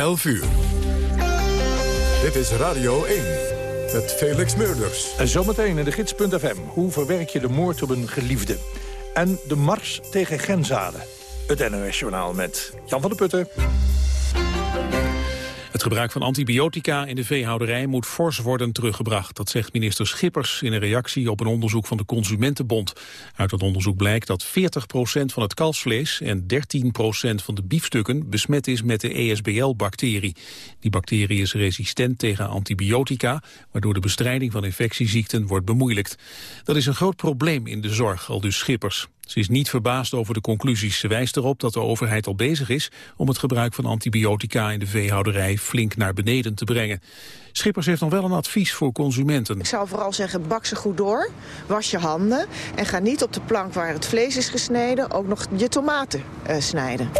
11 uur. Dit is Radio 1 met Felix Meurders. En zometeen in de gids.fm. Hoe verwerk je de moord op een geliefde? En de mars tegen Genzade. Het NOS-journaal met Jan van der Putten. Het gebruik van antibiotica in de veehouderij moet fors worden teruggebracht. Dat zegt minister Schippers in een reactie op een onderzoek van de Consumentenbond. Uit dat onderzoek blijkt dat 40% van het kalfsvlees en 13% van de biefstukken besmet is met de ESBL-bacterie. Die bacterie is resistent tegen antibiotica, waardoor de bestrijding van infectieziekten wordt bemoeilijkt. Dat is een groot probleem in de zorg, al dus Schippers. Ze is niet verbaasd over de conclusies. Ze wijst erop dat de overheid al bezig is om het gebruik van antibiotica in de veehouderij flink naar beneden te brengen. Schippers heeft nog wel een advies voor consumenten. Ik zou vooral zeggen, bak ze goed door, was je handen... en ga niet op de plank waar het vlees is gesneden ook nog je tomaten uh, snijden.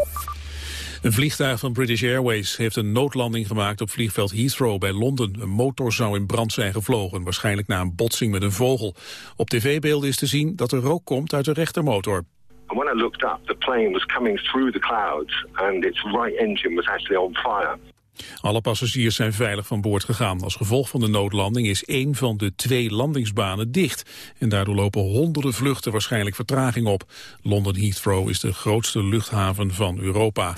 Een vliegtuig van British Airways heeft een noodlanding gemaakt op vliegveld Heathrow bij Londen. Een motor zou in brand zijn gevlogen, waarschijnlijk na een botsing met een vogel. Op tv-beelden is te zien dat er rook komt uit de rechtermotor. when I looked up, the plane was coming through the clouds and its right engine was actually on fire. Alle passagiers zijn veilig van boord gegaan. Als gevolg van de noodlanding is één van de twee landingsbanen dicht. En daardoor lopen honderden vluchten waarschijnlijk vertraging op. London Heathrow is de grootste luchthaven van Europa.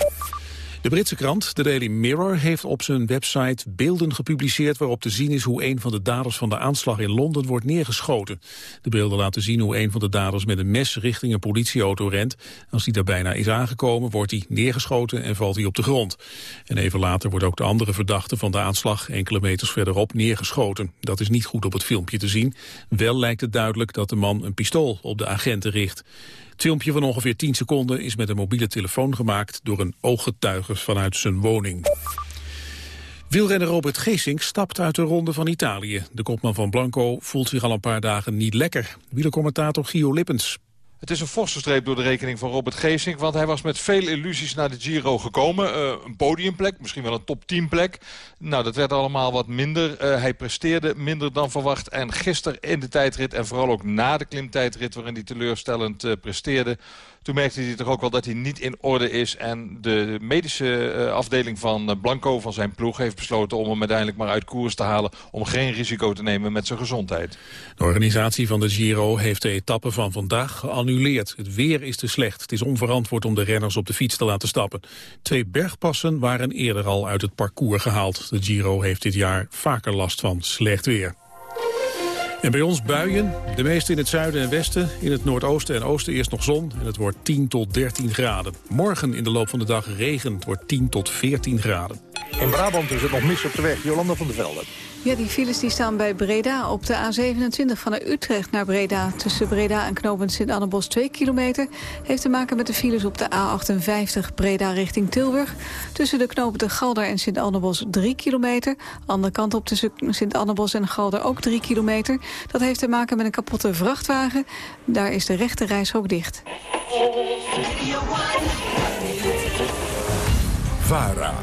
De Britse krant, de Daily Mirror, heeft op zijn website beelden gepubliceerd waarop te zien is hoe een van de daders van de aanslag in Londen wordt neergeschoten. De beelden laten zien hoe een van de daders met een mes richting een politieauto rent. Als hij daar bijna is aangekomen, wordt hij neergeschoten en valt hij op de grond. En even later wordt ook de andere verdachte van de aanslag enkele meters verderop neergeschoten. Dat is niet goed op het filmpje te zien. Wel lijkt het duidelijk dat de man een pistool op de agenten richt. Filmpje van ongeveer 10 seconden is met een mobiele telefoon gemaakt door een ooggetuige vanuit zijn woning. Wielrenner Robert Geesink stapt uit de Ronde van Italië. De kopman van Blanco voelt zich al een paar dagen niet lekker. Wielercommentator Gio Lippens. Het is een forse streep door de rekening van Robert Geesink. Want hij was met veel illusies naar de Giro gekomen. Uh, een podiumplek, misschien wel een top 10 plek. Nou, dat werd allemaal wat minder. Uh, hij presteerde minder dan verwacht. En gisteren in de tijdrit en vooral ook na de klimtijdrit... waarin hij teleurstellend uh, presteerde toen merkte hij toch ook wel dat hij niet in orde is. En de medische eh, afdeling van eh, Blanco, van zijn ploeg, heeft besloten om hem uiteindelijk maar uit koers te halen. Om geen risico te nemen met zijn gezondheid. De organisatie van de Giro heeft de etappe van vandaag geannuleerd. Het weer is te slecht. Het is onverantwoord om de renners op de fiets te laten stappen. Twee bergpassen waren eerder al uit het parcours gehaald. De Giro heeft dit jaar vaker last van slecht weer. En bij ons buien, de meeste in het zuiden en westen. In het noordoosten en oosten eerst nog zon en het wordt 10 tot 13 graden. Morgen in de loop van de dag regen, het wordt 10 tot 14 graden. In Brabant is het nog mis op de weg, Jolanda van der Velde. Ja, die files die staan bij Breda op de A27 van Utrecht naar Breda. Tussen Breda en knooppunt Sint-Annebos 2 kilometer. Heeft te maken met de files op de A58 Breda richting Tilburg. Tussen de knooppunten Galder en Sint-Annebos 3 kilometer. Andere kant op tussen Sint-Annebos en Galder ook 3 kilometer. Dat heeft te maken met een kapotte vrachtwagen. Daar is de rechte reis ook dicht. VARA,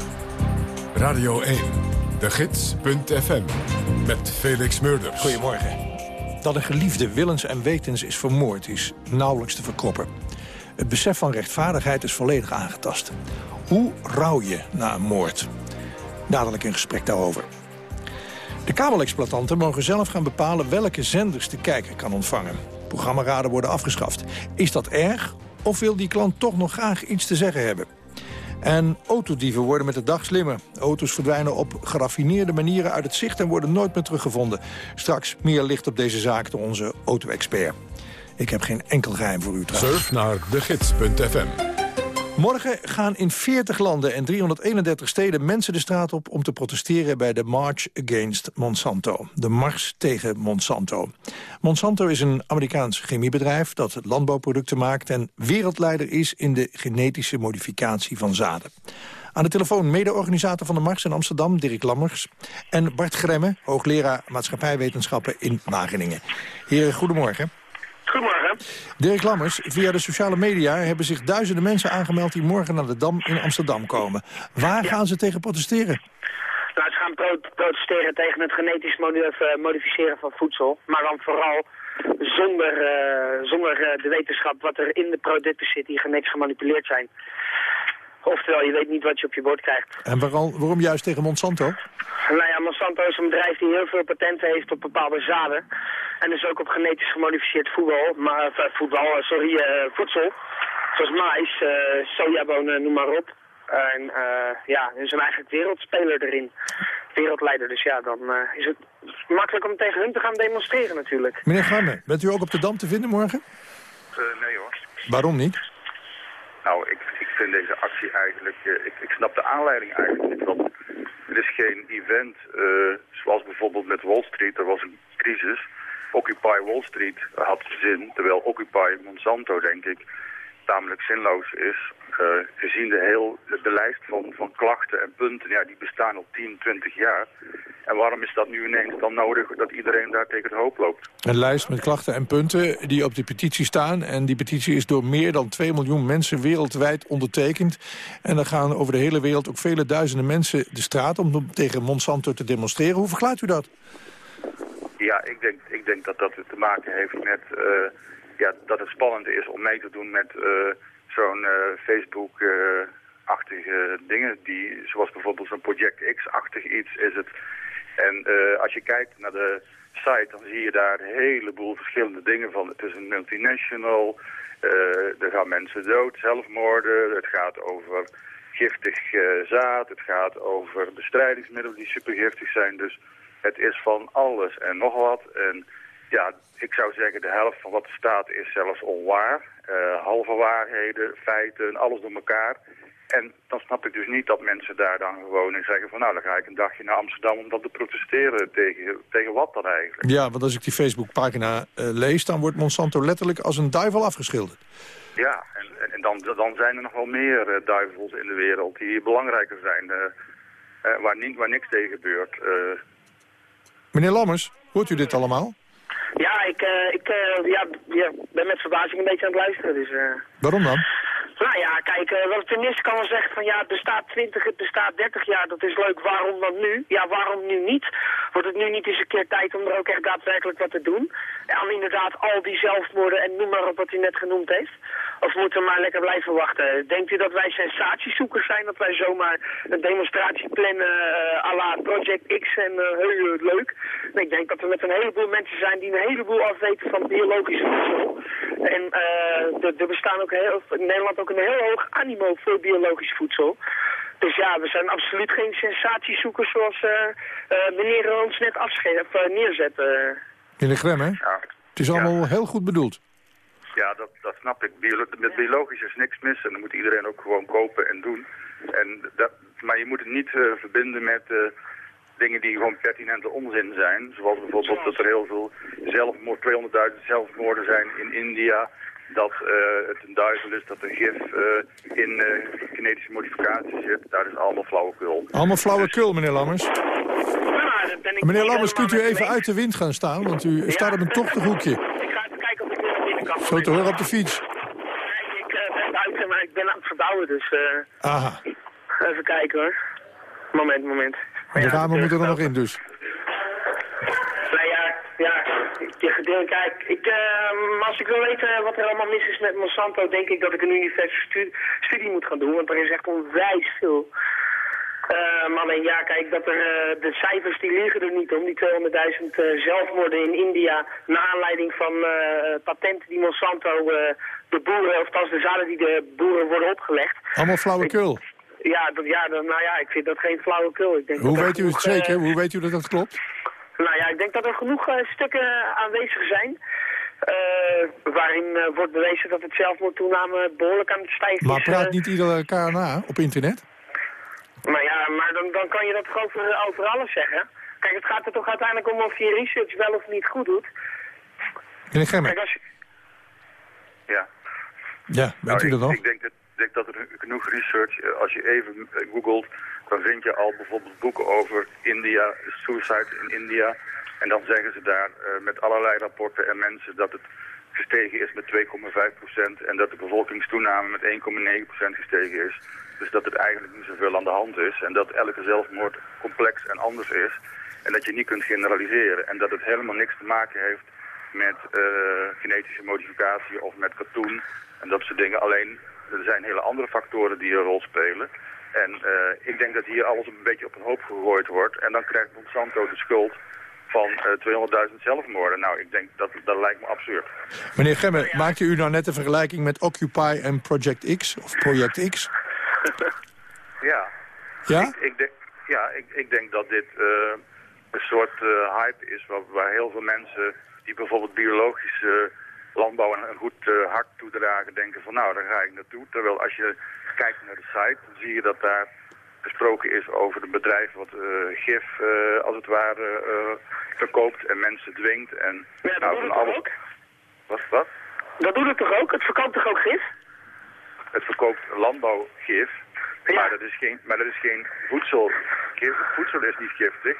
Radio 1. De Gids.fm met Felix Murders. Goedemorgen. Dat een geliefde willens en wetens is vermoord is nauwelijks te verkroppen. Het besef van rechtvaardigheid is volledig aangetast. Hoe rouw je na een moord? Dadelijk een gesprek daarover. De kabelexploitanten mogen zelf gaan bepalen welke zenders de kijker kan ontvangen. Programmaraden worden afgeschaft. Is dat erg of wil die klant toch nog graag iets te zeggen hebben? En autodieven worden met de dag slimmer. Auto's verdwijnen op geraffineerde manieren uit het zicht... en worden nooit meer teruggevonden. Straks meer licht op deze zaak door onze auto-expert. Ik heb geen enkel geheim voor u trouwens. Surf naar degids.fm. Morgen gaan in 40 landen en 331 steden mensen de straat op... om te protesteren bij de March Against Monsanto. De Mars tegen Monsanto. Monsanto is een Amerikaans chemiebedrijf dat landbouwproducten maakt... en wereldleider is in de genetische modificatie van zaden. Aan de telefoon mede-organisator van de Mars in Amsterdam, Dirk Lammers... en Bart Gremme, hoogleraar maatschappijwetenschappen in Wageningen. Heren, goedemorgen. Goedemorgen. Dirk Lammers, via de sociale media hebben zich duizenden mensen aangemeld... die morgen naar de Dam in Amsterdam komen. Waar gaan ze tegen protesteren? Nou, ze gaan pro protesteren tegen het genetisch eh, modificeren van voedsel. Maar dan vooral zonder, uh, zonder uh, de wetenschap wat er in de producten zit die genetisch gemanipuleerd zijn. Oftewel, je weet niet wat je op je bord krijgt. En waarom, waarom juist tegen Monsanto? Nou ja, Monsanto is een bedrijf die heel veel patenten heeft op bepaalde zaden. En dus ook op genetisch gemodificeerd voetbal, maar, uh, voetbal, uh, sorry, uh, voedsel. Zoals mais, sojabonen, noem maar op. En ja, ze zijn eigenlijk wereldspeler erin. Wereldleider, dus ja, dan is het makkelijk om tegen hun te gaan demonstreren natuurlijk. Meneer Gamme, bent u ook op de Dam te vinden morgen? nee hoor. Waarom niet? Nou, ik, ik vind deze actie eigenlijk, ik, ik snap de aanleiding eigenlijk niet. Want het is geen event zoals bijvoorbeeld met Wall Street, er was een crisis. Occupy Wall Street had zin, terwijl Occupy Monsanto, denk ik, tamelijk zinloos is. Uh, gezien de, heel, de, lijst van, van klachten en punten, ja, die bestaan al 10, 20 jaar. En waarom is dat nu ineens dan nodig dat iedereen daar tegen de hoop loopt? Een lijst met klachten en punten die op de petitie staan. En die petitie is door meer dan 2 miljoen mensen wereldwijd ondertekend. En dan gaan over de hele wereld ook vele duizenden mensen de straat om tegen Monsanto te demonstreren. Hoe verklaart u dat? Ja, ik denk, ik denk dat dat te maken heeft met uh, ja, dat het spannend is om mee te doen met uh, zo'n uh, Facebook-achtige dingen. Die, zoals bijvoorbeeld zo'n Project X-achtig iets is het. En als je kijkt naar de site, dan zie je daar een heleboel verschillende dingen van. Het is een multinational, er gaan mensen dood, zelfmoorden, het gaat over giftig zaad, het gaat over bestrijdingsmiddelen die supergiftig zijn. Dus het is van alles en nog wat. En ja, ik zou zeggen de helft van wat er staat is zelfs onwaar. Uh, halve waarheden, feiten, alles door elkaar. En dan snap ik dus niet dat mensen daar dan gewoon in zeggen van... nou, dan ga ik een dagje naar Amsterdam om dat te protesteren. Tegen, tegen wat dan eigenlijk? Ja, want als ik die Facebookpagina uh, lees... dan wordt Monsanto letterlijk als een duivel afgeschilderd. Ja, en, en dan, dan zijn er nog wel meer uh, duivels in de wereld... die belangrijker zijn, waar, ni waar niks tegen gebeurt... Meneer Lammers, hoort u dit allemaal? Ja, ik, uh, ik uh, ja, ja, ben met verbazing een beetje aan het luisteren. Dus, uh... Waarom dan? Nou ja, kijk, wat ten eerste kan wel zeggen van ja, het bestaat 20, het bestaat 30 jaar, dat is leuk, waarom dan nu? Ja, waarom nu niet? Wordt het nu niet eens een keer tijd om er ook echt daadwerkelijk wat te doen? En inderdaad al die zelfmoorden en noem maar op wat u net genoemd heeft. Of moeten we maar lekker blijven wachten? Denkt u dat wij sensatiezoekers zijn? Dat wij zomaar een demonstratie plannen uh, à la Project X en uh, heel leuk? Ik denk dat we met een heleboel mensen zijn die een heleboel afweten van biologisch voedsel. En uh, er bestaan ook heel, in Nederland ook een heel hoog animo voor biologisch voedsel. Dus ja, we zijn absoluut geen sensatiezoekers zoals meneer ons net afschept, neerzet. Meneer Grem, hè? Ja. Het is allemaal heel goed bedoeld. Ja, dat, dat snap ik. met biologisch is niks mis en dan moet iedereen ook gewoon kopen en doen. En dat, maar je moet het niet uh, verbinden met uh, dingen die gewoon pertinente onzin zijn. Zoals bijvoorbeeld dat er heel veel zelfmoord, 200.000 zelfmoorden zijn in India. Dat uh, het een duivel is, dat er gif in genetische modificatie zit. Daar is allemaal flauwekul. Allemaal flauwekul, dus... meneer Lammers. meneer Lammers, kunt u even uit de wind gaan staan? Want u ja. staat op een tochtig hoekje. Zo te horen op de fiets. Nee, ik uh, ben buiten, maar ik ben aan het verbouwen, dus... Uh, Aha. Even kijken hoor. Moment, moment. De ramen moeten er nog in dus. Nou ja, ja, je, kijk, ik, uh, als ik wil weten wat er allemaal mis is met Monsanto, denk ik dat ik een universitaire studie, studie moet gaan doen, want er is echt onwijs veel. Um, alleen ja, kijk, dat er, uh, de cijfers die liggen er niet om. Die 200.000 uh, zelfmoorden in India na aanleiding van patenten die Monsanto de boeren, of althans de zaden die de boeren worden opgelegd. Allemaal flauwekul. Ja, dat, ja dat, nou ja, ik vind dat geen flauwekul. Ik denk Hoe weet u het zeker? Hoe weet u dat dat klopt? Nou ja, ik denk dat er genoeg stukken aanwezig zijn. waarin wordt bewezen dat het zelfmoordtoename behoorlijk aan het stijgen maar is. Maar praat niet iedereen elkaar na op internet? Maar ja, maar dan, dan kan je dat toch over, over alles zeggen. Kijk, het gaat er toch uiteindelijk om of je research wel of niet goed doet. Meneer Gemmer. Kijk, als je... Ja. Ja, weet nou, u dat nog? Ik denk dat, denk dat er genoeg research, eh, als je even eh, googelt, dan vind je al bijvoorbeeld boeken over India, suicide in India. En dan zeggen ze daar uh, met allerlei rapporten en mensen dat het gestegen is met 2,5% en dat de bevolkingstoename met 1,9% gestegen is. Dus dat het eigenlijk niet zoveel aan de hand is en dat elke zelfmoord complex en anders is. En dat je niet kunt generaliseren en dat het helemaal niks te maken heeft met genetische modificatie of met katoen en dat soort dingen. Alleen er zijn hele andere factoren die een rol spelen. En eh, ik denk dat hier alles een beetje op een hoop gegooid wordt. En dan krijgt Monsanto de schuld van uh, 200.000 zelfmoorden. Nou, ik denk dat dat lijkt me absurd. Meneer Gemme, maakte u nou net een vergelijking met Occupy en Project X? Of Project X? ja. Ja? Ik, ik denk, ja, ik, ik denk dat dit uh, een soort uh, hype is waar, waar, heel veel mensen die bijvoorbeeld biologische landbouw een, een goed uh, hart toedragen denken van nou, daar ga ik naartoe. Terwijl als je kijkt naar de site, dan zie je dat daar gesproken is over een bedrijf wat gif als het ware verkoopt en mensen dwingt. En, ja, dat nou, doet het alles... ook? Wat, wat? Dat doet het toch ook? Het verkoopt toch ook gif? Het verkoopt landbouwgif. Ja. Maar, dat is geen, maar dat is geen voedsel. Voedsel is niet giftig.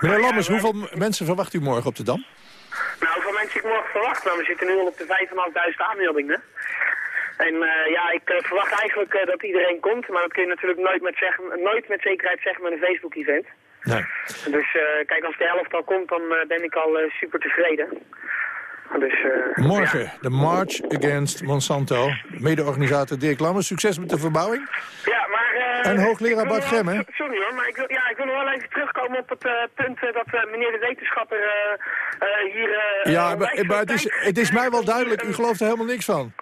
Meneer Lammers, hoeveel mensen verwacht u morgen op de Dam? Nou, hoeveel mensen ik morgen verwacht? Nou, we zitten nu al op de 5.500 aanmeldingen. En uh, ja, ik uh, verwacht eigenlijk uh, dat iedereen komt, maar dat kun je natuurlijk nooit met, zeggen, nooit met zekerheid zeggen met een Facebook-event. Nee. Dus kijk, als de helft al komt, dan ben ik al super tevreden. Dus, Morgen, ja. de March Against Monsanto. Mede-organisator Dirk Lammers, succes met de verbouwing. Ja, maar... en hoogleraar Bart Gemme. Sorry hoor, maar ik wil, ja, ik wil nog wel even terugkomen op het punt dat meneer de wetenschapper hier... ja, maar, maar het, is, het is mij wel duidelijk, u gelooft er helemaal niks van.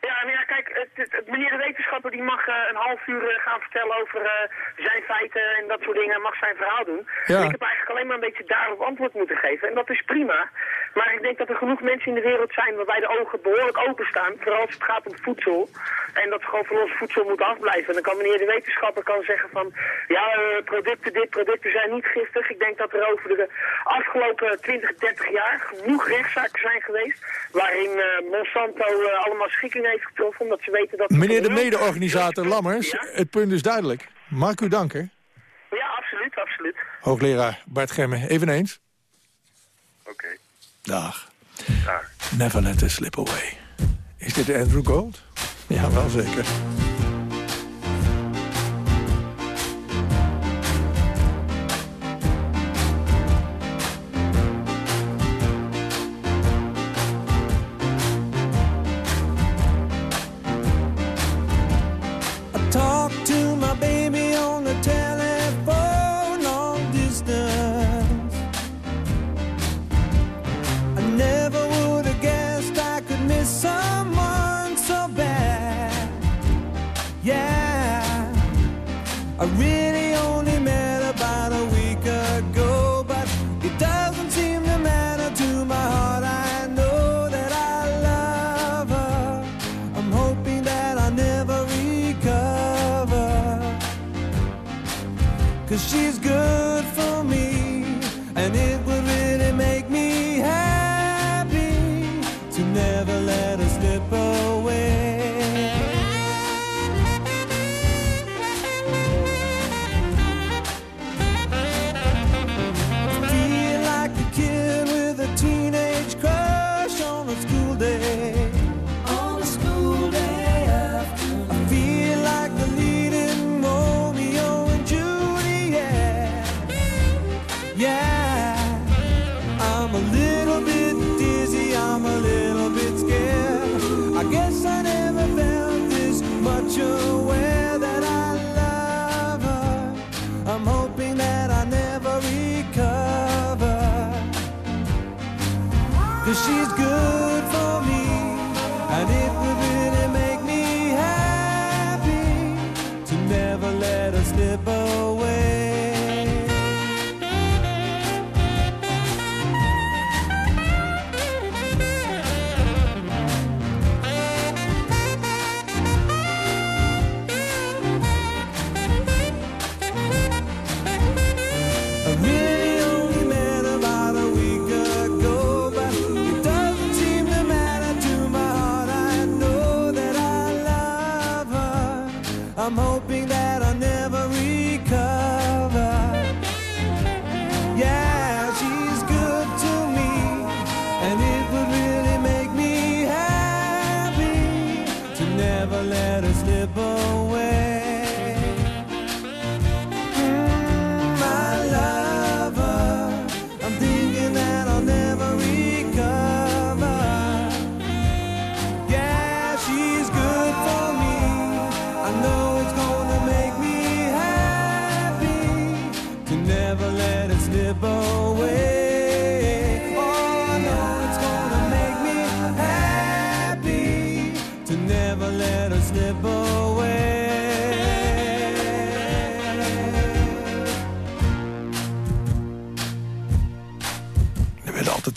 Ja, nou ja, kijk, het, het, meneer de wetenschapper die mag uh, een half uur uh, gaan vertellen over uh, zijn feiten en dat soort dingen. mag zijn verhaal doen. Ja. Ik heb eigenlijk alleen maar een beetje daarop antwoord moeten geven. En dat is prima. Maar ik denk dat er genoeg mensen in de wereld zijn waarbij de ogen behoorlijk openstaan. Vooral als het gaat om voedsel. En dat gewoon van ons voedsel moet afblijven. En dan kan meneer de wetenschapper kan zeggen van... Ja, producten dit, producten zijn niet giftig. Ik denk dat er over de afgelopen 20, 30 jaar genoeg rechtszaken zijn geweest... waarin Monsanto allemaal schikking heeft getroffen. Omdat ze weten dat... Meneer de mede-organisator Lammers, Ja? het punt is duidelijk. Mag ik u danken? Ja, absoluut, absoluut. Hoogleraar Bart Gemme, eveneens. Oké. Dag. Dag. Never let us slip away. Is dit Andrew Gold? Ja, wel zeker. To never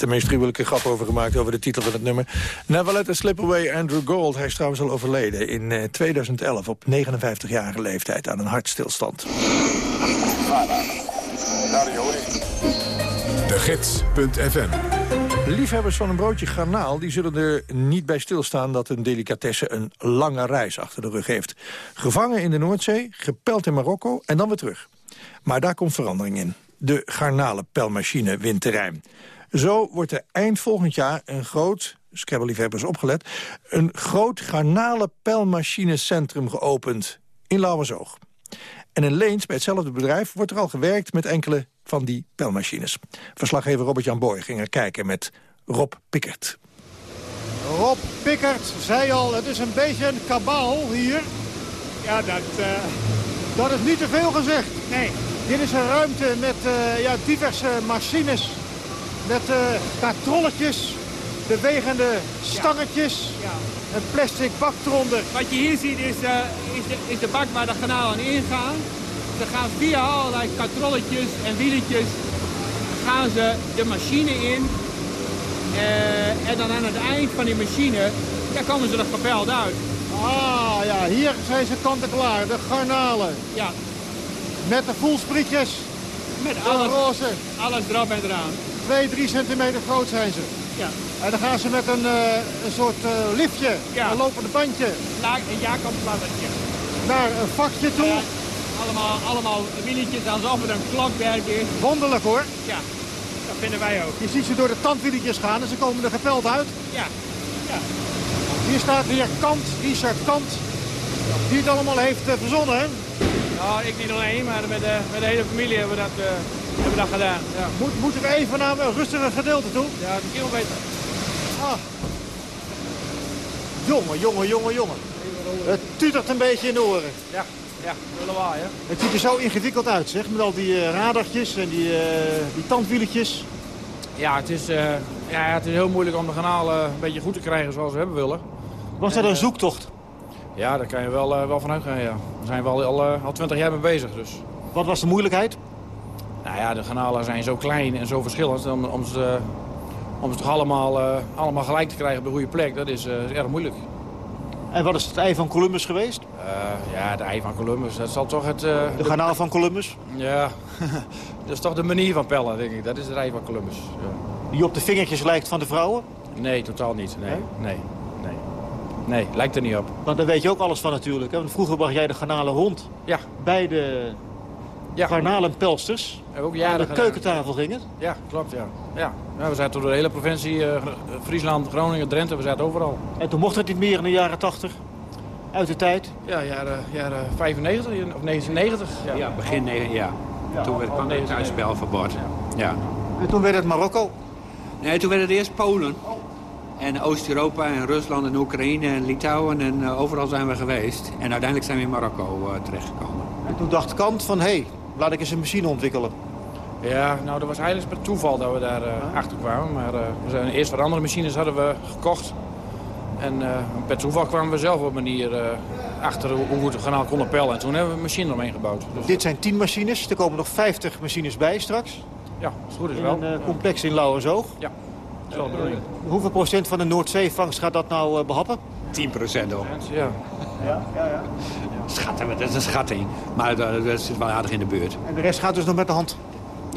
de meest gruwelijke grap over gemaakt... over de titel van het nummer. Never Let Us Slip Away, Andrew Gold. Hij is trouwens al overleden in eh, 2011 op 59-jarige leeftijd aan een hartstilstand. De Gids.fm Liefhebbers van een broodje garnaal die zullen er niet bij stilstaan... dat een delicatesse een lange reis achter de rug heeft. Gevangen in de Noordzee, gepeld in Marokko en dan weer terug. Maar daar komt verandering in. De garnalenpelmachine wint terrein. Zo wordt er eind volgend jaar een groot, Scrabble-liefhebbers opgelet... een groot garnalenpelmachinecentrum geopend in Lauwersoog. En in Leens, bij hetzelfde bedrijf, wordt er al gewerkt met enkele van die pelmachines. Verslaggever Robert-Jan Boy ging er kijken met Rob Pickert. Rob Pickert zei al, het is een beetje een kabaal hier. Ja, dat... Uh... Dat is niet te veel gezegd. Nee. Dit is een ruimte met uh, ja, diverse machines. Met uh, katrolletjes, bewegende stangetjes, een plastic bak eronder. Wat je hier ziet is, uh, is, de, is de bak waar de kanalen ingaan. Ze gaan via allerlei katrolletjes en wieletjes gaan ze de machine in. Uh, en dan aan het eind van die machine ja, komen ze er gepeld uit. Ah ja, hier zijn ze kant-en-klaar, de garnalen. Ja. Met de voelsprietjes. Met alles, alles erop en eraan. 2, 3 centimeter groot zijn ze. Ja. En dan gaan ze met een, uh, een soort uh, liftje, ja. een lopende bandje. La een Jacobsladdertje. Naar een vakje toe. Ja, allemaal, allemaal wieltjes alsof het een klokwerk is. Wonderlijk hoor. Ja, dat vinden wij ook. Je ziet ze door de tandwieletjes gaan en ze komen er gepeld uit. Ja, ja. Hier staat weer Kant, Richard Kant, die het allemaal heeft uh, verzonnen. Hè? Nou, ik niet alleen, maar met de, met de hele familie hebben we dat, hebben we dat gedaan. Ja. Moet, moeten we even naar een rustiger gedeelte toe? Ja, een kilometer. Ah. Jongen, jongen, jongen, jongen. Het tutert een beetje in de oren. Ja, ja, lawaai, hè? Het ziet er zo ingewikkeld uit, zeg. Met al die uh, radartjes en die, uh, die tandwieletjes. Ja het, is, uh, ja, het is heel moeilijk om de kanalen een beetje goed te krijgen zoals we hebben willen. Was dat een zoektocht? Ja, daar kan je wel, wel van uitgaan, ja. Daar zijn we al, al, al 20 jaar mee bezig, dus. Wat was de moeilijkheid? Nou ja, de kanalen zijn zo klein en zo verschillend. Om, om ze, om ze toch allemaal, uh, allemaal gelijk te krijgen op de goede plek, dat is, uh, is erg moeilijk. En wat is het ei van Columbus geweest? Uh, ja, het ei van Columbus, dat zal toch het... de kanaal van Columbus? Ja, dat is toch de manier van pellen, denk ik. Dat is het ei van Columbus. Ja. Die op de vingertjes lijkt van de vrouwen? Nee, totaal niet. Nee, nee, nee. Nee, lijkt er niet op. Want daar weet je ook alles van natuurlijk. Hè? Want vroeger bracht jij de garnalen rond. Ja. Bij de ja. garnalenpelsters. Ook jaren Aan de keukentafel ging het? Ja, klopt, ja. ja. ja we zaten door de hele provincie, uh, Friesland, Groningen, Drenthe, we zaten overal. En toen mocht het niet meer in de jaren 80? Uit de tijd? Ja, jaren, jaren 95 of 1990. Ja, ja begin 9, ja. ja. Toen werd, kwam het thuisspelverbod. Ja. ja. En toen werd het Marokko? Nee, toen werd het eerst Polen. En Oost-Europa en Rusland en Oekraïne en Litouwen en uh, overal zijn we geweest. En uiteindelijk zijn we in Marokko uh, terechtgekomen. En toen dacht Kant van, hé, hey, laat ik eens een machine ontwikkelen. Ja, nou dat was eigenlijk per toeval dat we daar uh, achter kwamen. Maar we zijn eerst wat andere machines hadden we gekocht. En per toeval kwamen we zelf op een manier achter hoe we het kanaal konden pellen. En toen hebben we een machine eromheen gebouwd. Dus... Dit zijn 10 machines, er komen nog 50 machines bij straks. Ja, is goed is in wel. een complex in Lauwersoog. Ja. Uh, hoeveel procent van de Noordzeevangst gaat dat nou uh, behappen? 10 procent hoor. Ja. Ja, ja, ja. Schatten, dat is een schatting. Maar dat, dat zit wel aardig in de buurt. En de rest gaat dus nog met de hand?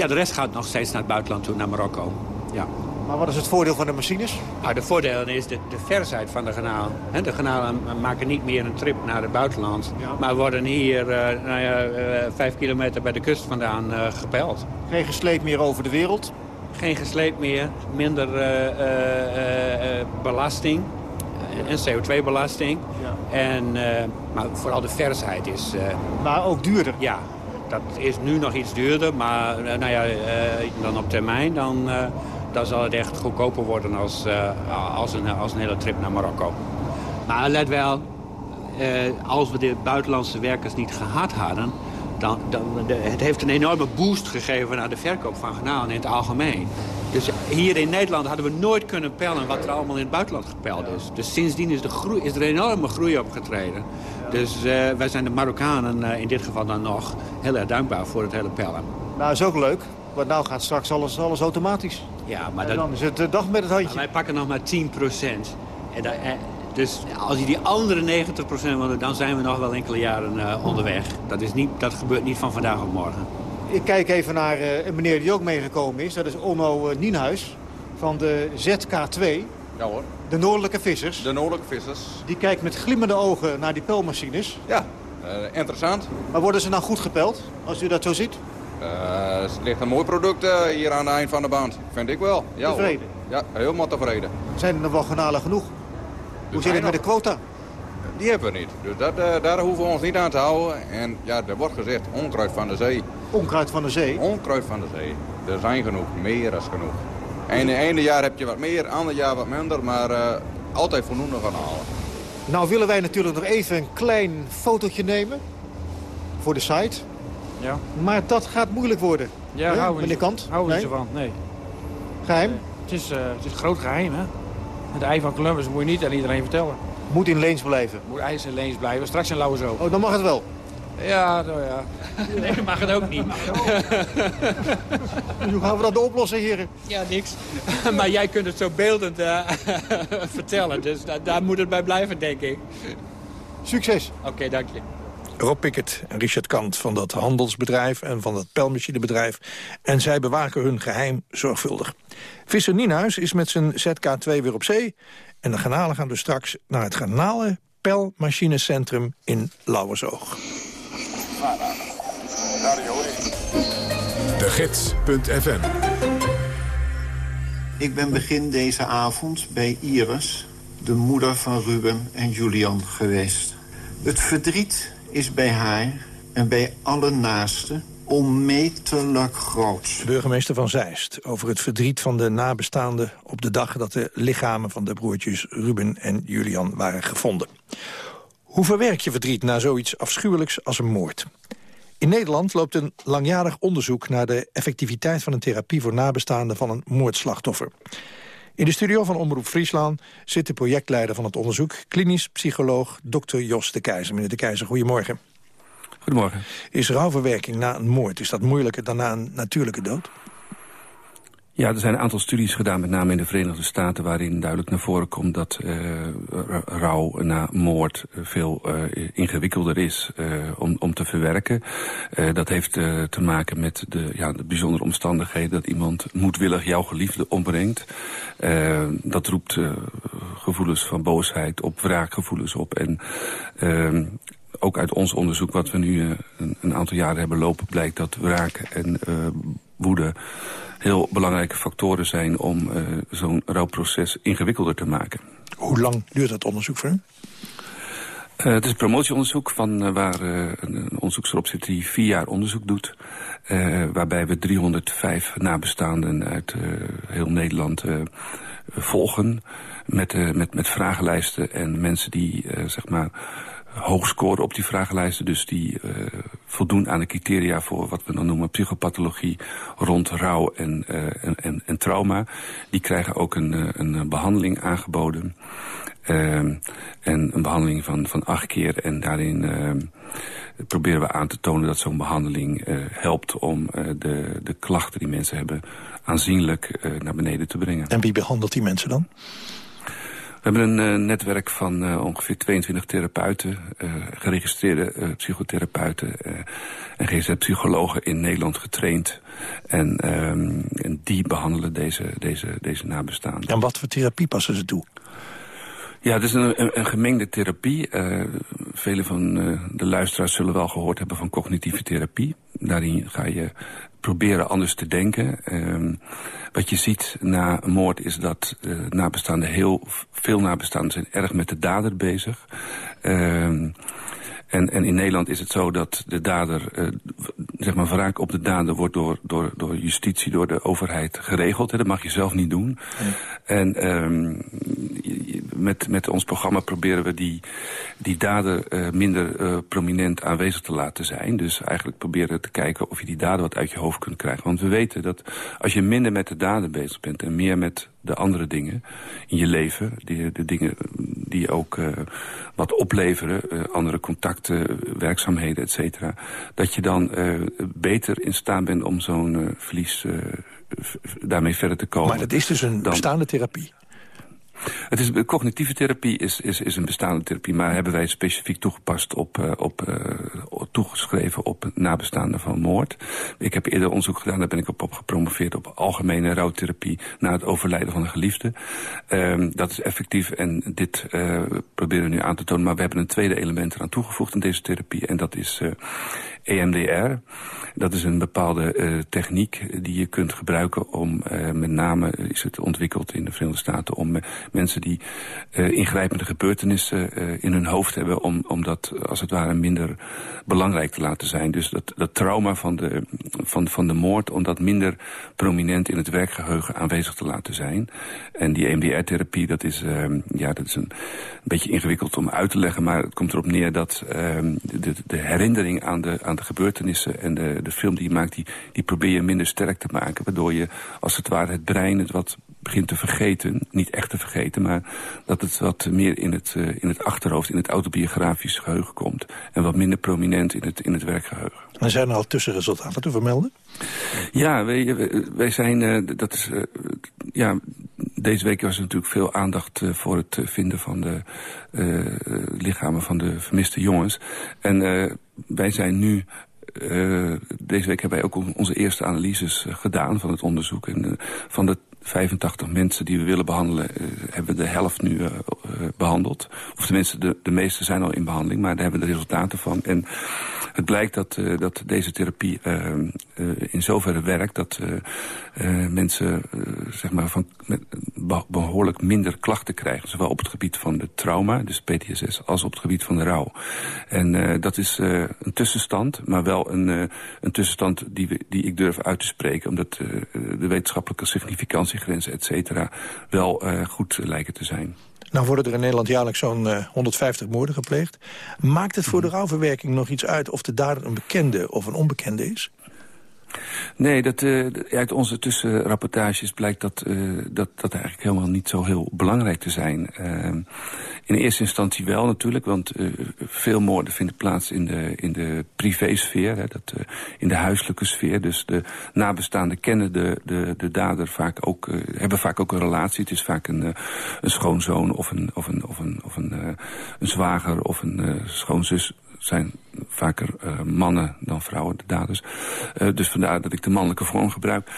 Ja, de rest gaat nog steeds naar het buitenland toe, naar Marokko. Ja. Maar wat is het voordeel van de machines? Nou, de voordeel is de, de versheid van de kanalen. De kanalen maken niet meer een trip naar het buitenland. Ja. Maar worden hier uh, nou ja, uh, vijf kilometer bij de kust vandaan uh, gepeld. Geen gesleep meer over de wereld? Geen gesleep meer, minder belasting en CO2-belasting. Ja. En, maar vooral de versheid is... maar ook duurder? Ja, dat is nu nog iets duurder. Maar nou ja, dan op termijn dan, dan zal het echt goedkoper worden als, als, een, als een hele trip naar Marokko. Maar let wel, als we de buitenlandse werkers niet gehad hadden... Dan, dan, de, het heeft een enorme boost gegeven naar de verkoop van garnalen in het algemeen. Dus hier in Nederland hadden we nooit kunnen pellen wat er allemaal in het buitenland gepeld is. Dus sindsdien is, de groei, is er een enorme groei opgetreden. Dus uh, wij zijn de Marokkanen uh, in dit geval dan nog heel erg dankbaar voor het hele pellen. Nou, is ook leuk. Want nou gaat straks alles, alles automatisch. Ja, maar En dat, dan is het de dag met het handje. wij pakken nog maar 10 procent. En eh, dus als je die andere 90 procent wil, dan zijn we nog wel enkele jaren eh, onderweg. Dat, is niet, dat gebeurt niet van vandaag op morgen. Ik kijk even naar eh, een meneer die ook meegekomen is. Dat is Onno eh, Nienhuis van de ZK2, Ja hoor, de Noordelijke Vissers. de noordelijke vissers. Die kijkt met glimmende ogen naar die pelmachines. Ja, eh, interessant. Maar worden ze nou goed gepeld, als u dat zo ziet? Eh, het ligt een mooi product hier aan het eind van de band. Vind ik wel. Ja, hoor. Tevreden? Ja, helemaal tevreden. Zijn er nog wel genoeg? Hoe zit het met de quota? Die hebben we niet. Dus dat, eh, daar hoeven we ons niet aan te houden. En ja, er wordt gezegd, onkruid van de zee. Onkruid van de zee? Onkruid van de zee. Er zijn genoeg, meer dan genoeg. En de ene jaar heb je wat meer, ander jaar wat minder, maar eh, altijd voldoende gaan halen. Nou willen wij natuurlijk nog even een klein fotootje nemen. Voor de site. Ja. Maar dat gaat moeilijk worden. Ja, houden we niet- Kant? Houden Nee? van, nee. Geheim? Het is, eh, het is een groot geheim, hè. Het ei van Columbus moet je niet aan iedereen vertellen. Moet in Leens blijven. Moet ijs en leens blijven, straks in Lauwerzo. Oh, dan mag het wel. Ja, nou ja. Nee, mag het ook niet. Hoe gaan we dat oplossen, heren? Ja, niks. maar jij kunt het zo beeldend eh, vertellen. Dus da- daar moet het bij blijven, denk ik. Succes. Oké, dank je. Rob Pickett en Richard Kant van dat handelsbedrijf en van dat pelmachinebedrijf. En zij bewaken hun geheim zorgvuldig. Visser Nienhuis is met zijn ZK2 weer op zee. En de garnalen gaan dus straks naar het garnalen pelmachinecentrum in Lauwersoog. De Gids.fm Ik ben begin deze avond bij Iris, de moeder van Ruben en Julian, geweest. Het verdriet is bij haar en bij alle naasten onmetelijk groot. Burgemeester van Zeist over het verdriet van de nabestaanden... op de dag dat de lichamen van de broertjes Ruben en Julian waren gevonden. Hoe verwerk je verdriet na zoiets afschuwelijks als een moord? In Nederland loopt een langjarig onderzoek naar de effectiviteit van een therapie voor nabestaanden van een moordslachtoffer. In de studio van Omroep Friesland zit de projectleider van het onderzoek, klinisch psycholoog Dr. Jos de Keizer. Meneer de Keizer, goedemorgen. Goedemorgen. Is rouwverwerking na een moord, is dat moeilijker dan na een natuurlijke dood? Ja, er zijn een aantal studies gedaan, met name in de Verenigde Staten... waarin duidelijk naar voren komt dat uh, rouw na moord veel uh, ingewikkelder is uh, om, om te verwerken. dat heeft te maken met de, ja, de bijzondere omstandigheden... dat iemand moedwillig jouw geliefde ombrengt. dat roept gevoelens van boosheid op, wraakgevoelens op. En ook uit ons onderzoek, wat we nu een, een, aantal jaren hebben lopen... blijkt dat wraak en woede heel belangrijke factoren zijn om uh, zo'n rouwproces ingewikkelder te maken. Hoe lang duurt dat onderzoek voor u? Uh, het is een promotieonderzoek van, uh, waar een, een onderzoekster op zit die vier jaar onderzoek doet. waarbij we 305 nabestaanden uit heel Nederland volgen. Met, met, met vragenlijsten en mensen die zeg maar hoog scoren op die vragenlijsten. Dus die uh, voldoen aan de criteria voor wat we dan noemen psychopathologie rond rouw en, uh, en, en, trauma. Die krijgen ook een, een behandeling aangeboden. Uh, en een behandeling van, van acht keer. En daarin proberen we aan te tonen dat zo'n behandeling helpt om de, de klachten die mensen hebben aanzienlijk naar beneden te brengen. En wie behandelt die mensen dan? We hebben een uh, netwerk van uh, ongeveer 22 therapeuten, uh, geregistreerde psychotherapeuten en GZ-psychologen in Nederland getraind. En, en, die behandelen deze, deze, deze nabestaanden. En wat voor therapie passen ze toe? Ja, het is een, een, een gemengde therapie. vele van de luisteraars zullen wel gehoord hebben van cognitieve therapie. Daarin ga je proberen anders te denken. Uh, wat je ziet na een moord is dat uh, nabestaanden heel veel nabestaanden zijn erg met de dader bezig. Uh, en, en in Nederland is het zo dat de dader, uh, zeg maar, wraak op de dader wordt door, door, door justitie, door de overheid geregeld. Hè. Dat mag je zelf niet doen. En um, met, met ons programma proberen we die, die dader uh, minder uh, prominent aanwezig te laten zijn. Dus eigenlijk proberen te kijken of je die dader wat uit je hoofd kunt krijgen. Want we weten dat als je minder met de dader bezig bent en meer met de andere dingen in je leven, die, de dingen die ook uh, wat opleveren, uh, andere contacten, werkzaamheden, et cetera, dat je dan uh, beter in staat bent om zo'n verlies daarmee verder te komen. Maar dat is dus een bestaande therapie? Het is, cognitieve therapie is, is, is een bestaande therapie... maar hebben wij specifiek toegepast op, uh, op, uh, toegeschreven op nabestaanden van moord. Ik heb eerder onderzoek gedaan, daar ben ik op, op gepromoveerd... op algemene rouwtherapie na het overlijden van een geliefde. Um, dat is effectief en dit proberen we nu aan te tonen. Maar we hebben een tweede element eraan toegevoegd in deze therapie... en dat is EMDR. Dat is een bepaalde uh, techniek die je kunt gebruiken om, uh, met name is het ontwikkeld in de Verenigde Staten, om uh, mensen die ingrijpende gebeurtenissen in hun hoofd hebben, om, om dat als het ware minder belangrijk te laten zijn. Dus dat, dat trauma van de, van, van de moord, om dat minder prominent in het werkgeheugen aanwezig te laten zijn. En die EMDR-therapie, dat is, ja, dat is een, beetje ingewikkeld om uit te leggen, maar het komt erop neer dat de, de herinnering aan de, aan de gebeurtenissen en de, de film die je maakt, die, die probeer je minder sterk te maken. Waardoor je als het ware het brein het wat begint te vergeten. Niet echt te vergeten, maar dat het wat meer in het, uh, in het achterhoofd, in het autobiografisch geheugen komt. En wat minder prominent in het, in het werkgeheugen. En zijn er al tussenresultaten te vermelden? Ja, wij, wij zijn, uh, dat is, uh, ja, deze week was er natuurlijk veel aandacht uh, voor het vinden van de lichamen van de vermiste jongens. En wij zijn nu uh, deze week hebben wij ook onze eerste analyses gedaan van het onderzoek. En van de 85 mensen die we willen behandelen, hebben we de helft nu behandeld. Of tenminste, de, de meeste zijn al in behandeling, maar daar hebben we de resultaten van. En het blijkt dat, dat deze therapie in zoverre werkt... dat mensen zeg maar van, behoorlijk minder klachten krijgen. Zowel op het gebied van de trauma, dus PTSS, als op het gebied van de rouw. En dat is een tussenstand, maar wel een, een tussenstand die, we, die ik durf uit te spreken... omdat de wetenschappelijke significantieegrenzen, et cetera, wel goed lijken te zijn. Nou worden er in Nederland jaarlijks zo'n uh, 150 moorden gepleegd. Maakt het voor de rouwverwerking nog iets uit of de dader een bekende of een onbekende is? Nee, dat, uh, uit onze tussenrapportages blijkt dat, uh, dat dat eigenlijk helemaal niet zo heel belangrijk te zijn. Uh, in eerste instantie wel natuurlijk, want veel moorden vinden plaats in de, in de privésfeer, hè, dat, in de huiselijke sfeer. Dus de nabestaanden kennen de, de, de dader vaak ook, hebben vaak ook een relatie. Het is vaak een, een schoonzoon of een, of een, of een, of een, een zwager of een schoonzus zijn vaker uh, mannen dan vrouwen, de daders. Uh, dus vandaar dat ik de mannelijke vorm gebruik.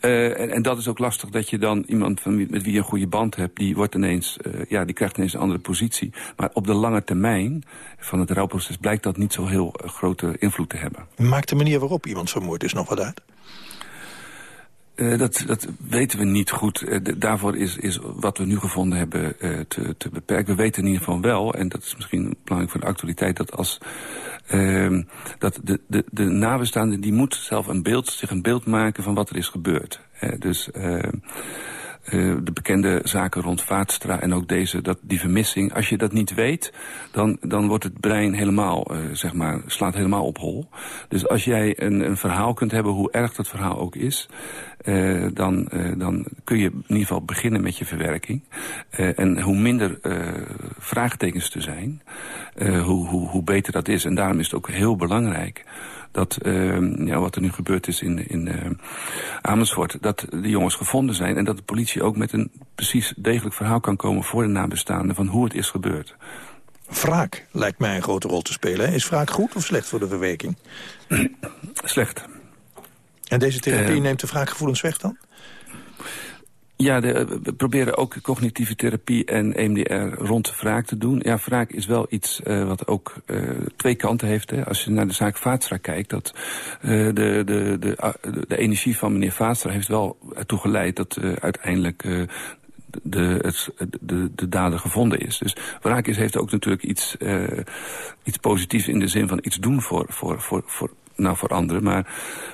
Uh, en, en, dat is ook lastig dat je dan iemand van met wie je een goede band hebt... die, wordt ineens, ja, die krijgt ineens een andere positie. Maar op de lange termijn van het rouwproces blijkt dat niet zo heel grote invloed te hebben. Maakt de manier waarop iemand vermoord is nog wat uit? Uh, dat, dat weten we niet goed. De, daarvoor is, is wat we nu gevonden hebben uh, te, te. We weten in ieder geval wel, en dat is misschien belangrijk voor de actualiteit... dat als ehm, dat de, de, de nabestaande die moet zelf een beeld, zich een beeld maken van wat er is gebeurd. dus ehm, uh, de bekende zaken rond Vaatstra en ook deze, dat, die vermissing. Als je dat niet weet, dan, dan wordt het brein helemaal, uh, zeg maar, slaat helemaal op hol. Dus als jij een, een verhaal kunt hebben, hoe erg dat verhaal ook is... Uh, dan, dan kun je in ieder geval beginnen met je verwerking. en hoe minder vraagtekens te zijn, hoe, hoe, hoe beter dat is. En daarom is het ook heel belangrijk dat uh, ja, wat er nu gebeurd is in, in uh, Amersfoort... dat de jongens gevonden zijn en dat de politie ook met een precies degelijk verhaal kan komen... voor de nabestaanden van hoe het is gebeurd. Wraak lijkt mij een grote rol te spelen. Is wraak goed of slecht voor de verwerking? slecht. En deze therapie uh, neemt de wraakgevoelens weg dan? Ja, de, we proberen ook cognitieve therapie en EMDR rond wraak te doen. Ja, wraak is wel iets uh, wat ook uh, twee kanten heeft. Hè. Als je naar de zaak Vaatstra kijkt, dat de, de, de, de, energie van meneer Vaatstra heeft wel ertoe geleid dat uiteindelijk de, het, de, de dader gevonden is. Dus wraak is, heeft ook natuurlijk iets, iets positiefs in de zin van iets doen voor, voor, voor, voor, nou voor anderen. Maar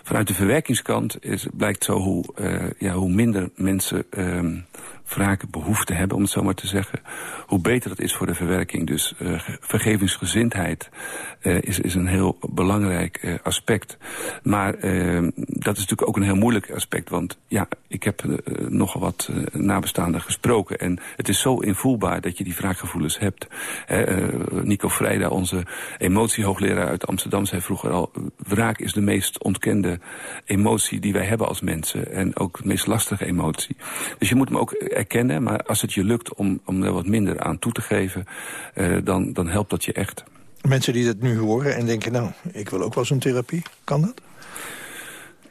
vanuit de verwerkingskant is, blijkt zo hoe, uh, ja, hoe minder mensen uh, wraakbehoefte hebben, om het zo maar te zeggen... hoe beter dat is voor de verwerking. Dus uh, vergevingsgezindheid uh, is, is een heel belangrijk uh, aspect. Maar dat is natuurlijk ook een heel moeilijk aspect. Want ja, ik heb nogal wat nabestaanden gesproken. En het is zo invoelbaar dat je die wraakgevoelens hebt. Nico Vrijda, onze emotiehoogleraar uit Amsterdam, zei vroeger al... wraak is de meest ontkende emotie die wij hebben als mensen. En ook de meest lastige emotie. Dus je moet hem ook erkennen. Maar als het je lukt om, om er wat minder aan toe te geven... Uh, dan, dan helpt dat je echt. Mensen die dat nu horen en denken... nou, ik wil ook wel zo'n therapie. Kan dat?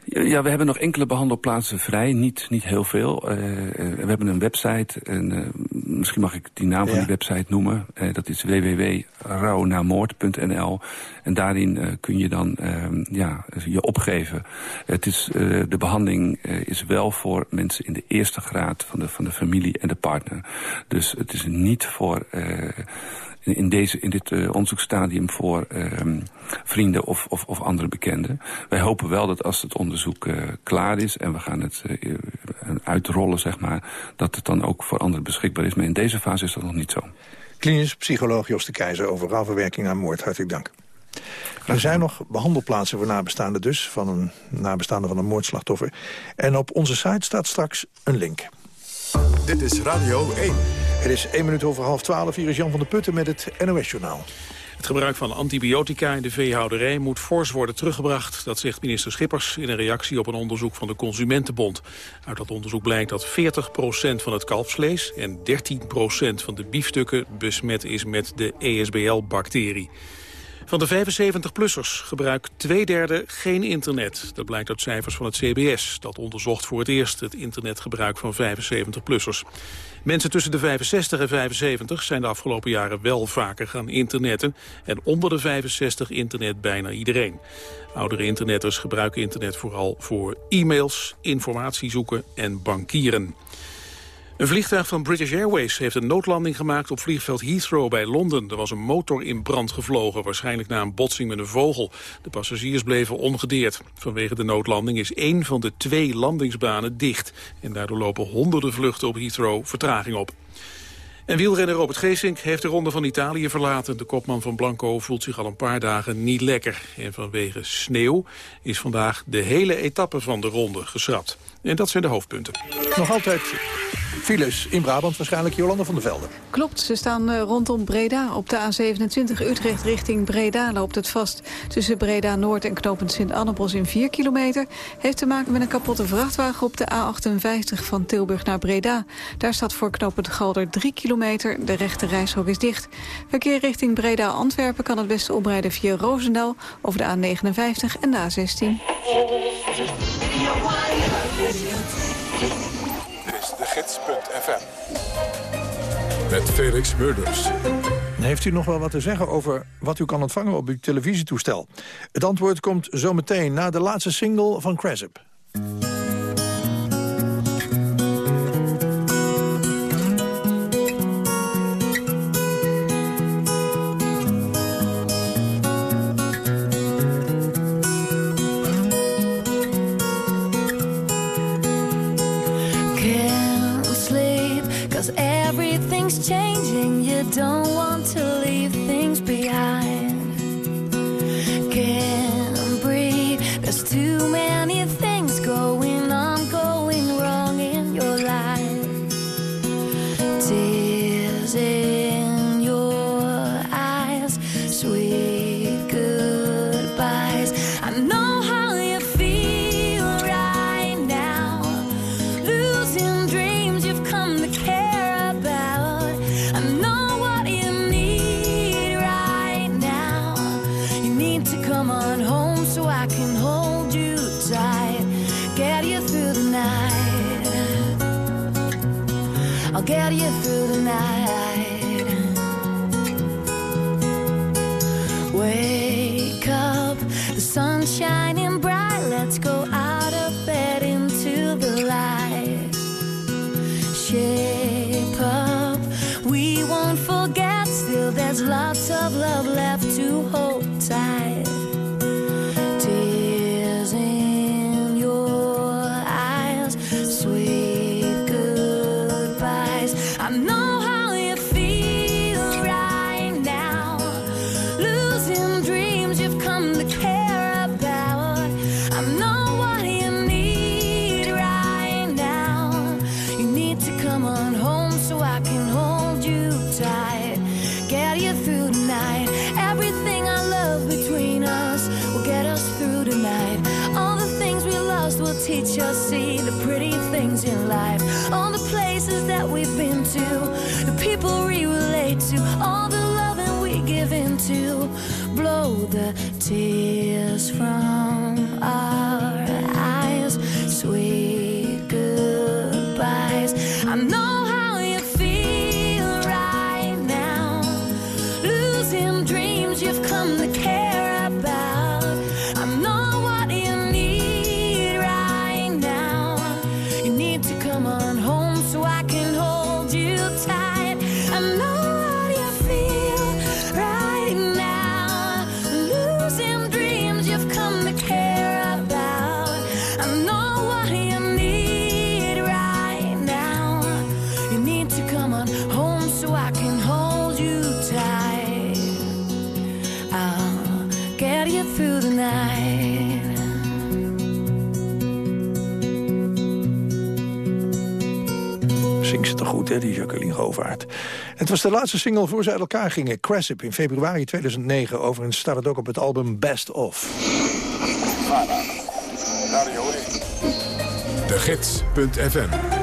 Ja, we hebben nog enkele behandelplaatsen vrij, niet, niet heel veel. Uh, we hebben een website, en, uh, misschien mag ik die naam ja. van die website noemen. Uh, dat is www.rouwnamoord.nl. En daarin kun je dan ja, je opgeven. Het is, de behandeling is wel voor mensen in de eerste graad van de, van de familie en de partner. Dus het is niet voor in, deze, in dit uh, onderzoeksstadium voor uh, vrienden of, of, of, andere bekenden. Wij hopen wel dat als het onderzoek uh, klaar is en we gaan het uh, uitrollen, zeg maar, dat het dan ook voor anderen beschikbaar is. Maar in deze fase is dat nog niet zo. Klinisch psycholoog Jos de Keizer over rouwverwerking aan moord. Hartelijk dank. Er zijn nog behandelplaatsen voor nabestaanden dus, van een nabestaande van een moordslachtoffer. En op onze site staat straks een link. Dit is Radio 1. Het is 1 minuut over half 12. Hier is Jan van der Putten met het NOS-journaal. Het gebruik van antibiotica in de veehouderij moet fors worden teruggebracht. Dat zegt minister Schippers in een reactie op een onderzoek van de Consumentenbond. Uit dat onderzoek blijkt dat 40% van het kalfsvlees en 13% van de biefstukken besmet is met de ESBL-bacterie. Van de 75-plussers gebruikt twee derde geen internet. Dat blijkt uit cijfers van het CBS. Dat onderzocht voor het eerst het internetgebruik van 75-plussers. Mensen tussen de 65 en 75 zijn de afgelopen jaren wel vaker gaan internetten. En onder de 65 internet bijna iedereen. Oudere internetters gebruiken internet vooral voor e-mails, informatie zoeken en bankieren. Een vliegtuig van British Airways heeft een noodlanding gemaakt op vliegveld Heathrow bij Londen. Er was een motor in brand gevlogen, waarschijnlijk na een botsing met een vogel. De passagiers bleven ongedeerd. Vanwege de noodlanding is één van de twee landingsbanen dicht. En daardoor lopen honderden vluchten op Heathrow vertraging op. En wielrenner Robert Geesink heeft de Ronde van Italië verlaten. De kopman van Blanco voelt zich al een paar dagen niet lekker. En vanwege sneeuw is vandaag de hele etappe van de ronde geschrapt. En dat zijn de hoofdpunten. Nog altijd files in Brabant, waarschijnlijk Jolanda van der Velde. Klopt, ze staan uh, rondom Breda. Op de A27 Utrecht richting Breda loopt het vast. Tussen Breda Noord en knooppunt Sint-Annebos in 4 kilometer. Heeft te maken met een kapotte vrachtwagen op de A58 van Tilburg naar Breda. Daar staat voor knooppunt Galder 3 kilometer. De rechte reishok is dicht. Verkeer richting Breda-Antwerpen kan het beste omrijden via Roosendaal... over de A59 en de A16. Dit is de gids.fm. Met Felix Murders. Heeft u nog wel wat te zeggen over wat u kan ontvangen op uw televisietoestel? Het antwoord komt zometeen na de laatste single van Cresip. Don't Het was de laatste single voor ze uit elkaar gingen. Cressip in februari 2009. Overigens staat het ook op het album Best Of. De Gids.fm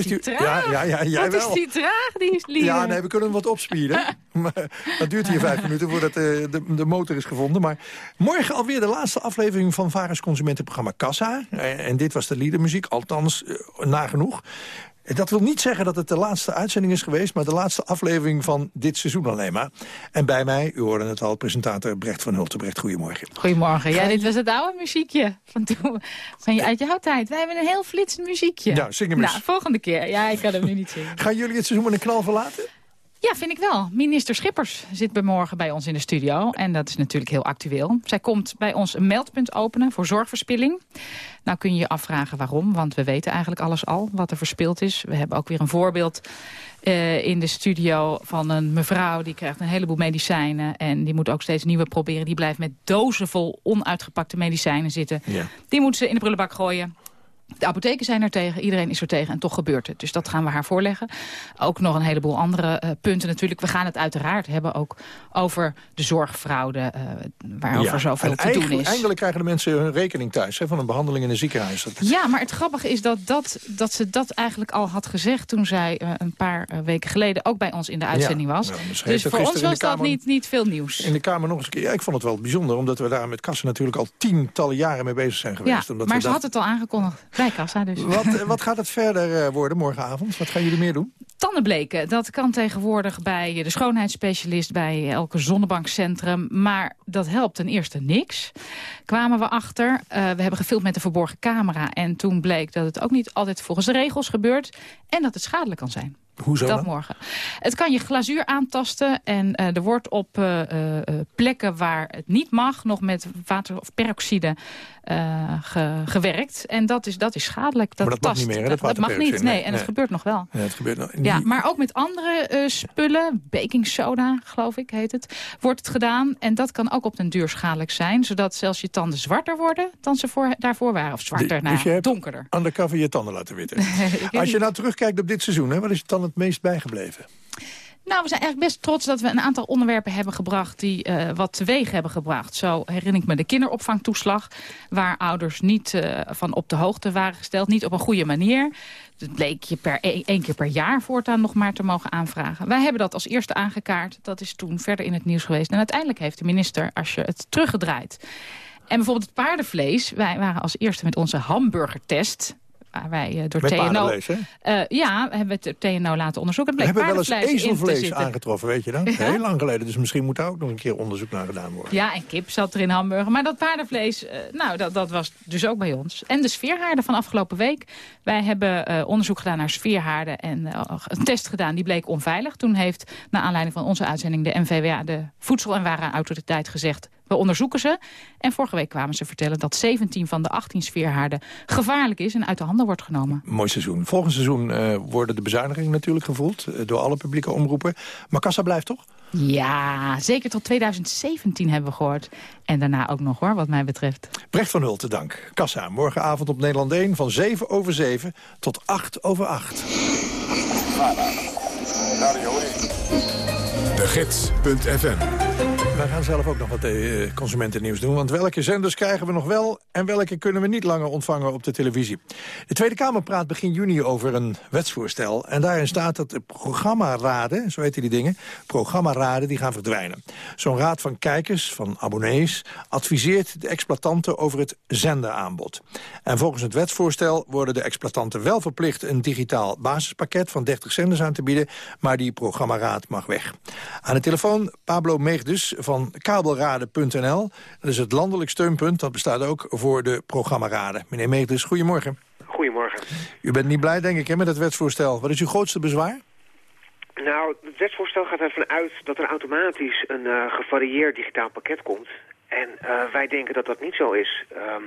is die traag? Ja, ja, ja, jij Wat is wel. die traag, die lieden? Ja, nee, we kunnen hem wat opspieren. maar dat duurt hier vijf minuten voordat eh, de, de motor is gevonden. Maar morgen alweer de laatste aflevering van Varens Consumentenprogramma Kassa. Eh, En dit was de liedermuziek, althans eh, nagenoeg. Eh, Dat wil niet zeggen dat het de laatste uitzending is geweest... maar de laatste aflevering van dit seizoen alleen maar. En bij mij, u hoorde het al, presentator Brecht van Hultenbrecht. Goedemorgen. Goedemorgen. Ja, dit was het oude muziekje van toen. Van je uit jouw tijd. Wij hebben een heel flitsend muziekje. Nou, zing hem eens. Nou, volgende keer. Ja, ik kan hem nu niet zingen. Gaan jullie het seizoen met een knal verlaten? Ja, vind ik wel. Minister Schippers zit bij morgen bij ons in de studio. En dat is natuurlijk heel actueel. Zij komt bij ons een meldpunt openen voor zorgverspilling. Nou kun je je afvragen waarom, want we weten eigenlijk alles al wat er verspild is. We hebben ook weer een voorbeeld eh, in de studio van een mevrouw... die krijgt een heleboel medicijnen en die moet ook steeds nieuwe proberen. Die blijft met dozen vol onuitgepakte medicijnen zitten. Ja. Die moet ze in de prullenbak gooien. De apotheken zijn er tegen, iedereen is er tegen en toch gebeurt het. Dus dat gaan we haar voorleggen. Ook nog een heleboel andere eh, punten natuurlijk. We gaan het uiteraard hebben ook over de zorgfraude... eh, waarover Ja, zoveel te doen is. Eindelijk krijgen de mensen hun rekening thuis hè, van een behandeling in een ziekenhuis. Dat Ja, maar het grappige is dat, dat, dat ze dat eigenlijk al had gezegd... toen zij eh, een paar weken geleden ook bij ons in de uitzending Ja, was. dus dat voor ons was de dat Kamer- niet, niet veel nieuws. In de Kamer nog eens een keer. Ja, ik vond het wel bijzonder, omdat we daar met Kassen natuurlijk al tientallen jaren mee bezig zijn geweest. Ja, omdat maar we ze had het al aangekondigd Dus. wat, eh, wat gaat het verder eh, worden morgenavond? Wat gaan jullie meer doen? Tandenbleken, dat kan tegenwoordig bij de schoonheidsspecialist... bij elke zonnebankcentrum. Maar dat helpt ten eerste niks. Kwamen we achter. Eh, we hebben gefilmd met een verborgen camera. En toen bleek dat het ook niet altijd volgens de regels gebeurt. En dat het schadelijk kan zijn. Hoezo dat dan? morgen. Het kan je glazuur aantasten. En eh, er wordt op eh, eh, plekken waar het niet mag... nog met water of peroxide ge- gewerkt. En dat is, dat is schadelijk. Dat, Maar dat mag niet meer, hè, dat dat mag niet, nee. nee. En het gebeurt nog wel. Ja, het gebeurt nog. Ja, maar ook met andere spullen, baking soda, geloof ik, heet het, wordt het gedaan. En dat kan ook op den duur schadelijk zijn, zodat zelfs je tanden zwarter worden dan ze voor, daarvoor waren. Of zwarter, Dus nou, je hebt donkerder. undercover je tanden laten witten. Als je nou terugkijkt op dit seizoen, hè, wat is je dan het meest bijgebleven? Nou, we zijn eigenlijk best trots dat we een aantal onderwerpen hebben gebracht... die eh, wat teweeg hebben gebracht. Zo herinner ik me de kinderopvangtoeslag... waar ouders niet eh, van op de hoogte waren gesteld. Niet op een goede manier. Dat bleek je per e- één keer per jaar voortaan nog maar te mogen aanvragen. Wij hebben dat als eerste aangekaart. Dat is toen verder in het nieuws geweest. En uiteindelijk heeft de minister, als je het teruggedraaid... En bijvoorbeeld het paardenvlees. Wij waren als eerste met onze hamburgertest... Waar wij eh, door Met TNO... hè? Eh, ja, hebben we het TNO laten onderzoeken. We hebben wel eens ezelvlees aangetroffen, weet je dan? Heel lang geleden, dus misschien moet daar ook nog een keer onderzoek naar gedaan worden. Ja, en kip zat er in hamburger. Maar dat paardenvlees, eh, nou, dat, dat was dus ook bij ons. En de sfeerhaarden van afgelopen week. Wij hebben onderzoek gedaan naar sfeerhaarden en een test gedaan. Die bleek onveilig. Toen heeft, naar aanleiding van onze uitzending, de NVWA, de Voedsel- en Warenautoriteit, gezegd... We onderzoeken ze en vorige week kwamen ze vertellen... dat 17 van de 18 sfeerhaarden gevaarlijk is en uit de handen wordt genomen. Mooi seizoen. Volgend seizoen eh, worden de bezuinigingen natuurlijk gevoeld... eh, door alle publieke omroepen. Maar Kassa blijft toch? Ja, zeker tot 2017 hebben we gehoord. En daarna ook nog hoor, wat mij betreft. Brecht van Hulten, dank. Kassa, morgenavond op Nederland 1 van 7 over 7 tot 8 over 8. De Gids.fm Wij gaan zelf ook nog wat eh, consumentennieuws doen. Want welke zenders krijgen we nog wel en welke kunnen we niet langer ontvangen op de televisie? De Tweede Kamer praat begin juni over een wetsvoorstel. En daarin staat dat de programmaraden, zo heten die dingen... programmaraden die gaan verdwijnen. Zo'n raad van kijkers, van abonnees... adviseert de exploitanten over het zenderaanbod. En volgens het wetsvoorstel worden de exploitanten wel verplicht... een digitaal basispakket van 30 zenders aan te bieden... maar die programmaraad mag weg. Aan de telefoon Pablo Meegdus van kabelraden.nl. Dat is het landelijk steunpunt, dat bestaat ook voor de programmaraden. Meneer Meegdus, goedemorgen. Goedemorgen. U bent niet blij, denk ik, hè, met het wetsvoorstel. Wat is uw grootste bezwaar? Nou, het wetsvoorstel gaat ervan uit dat er automatisch een eh, gevarieerd digitaal pakket komt. En eh, wij denken dat dat niet zo is. Ehm,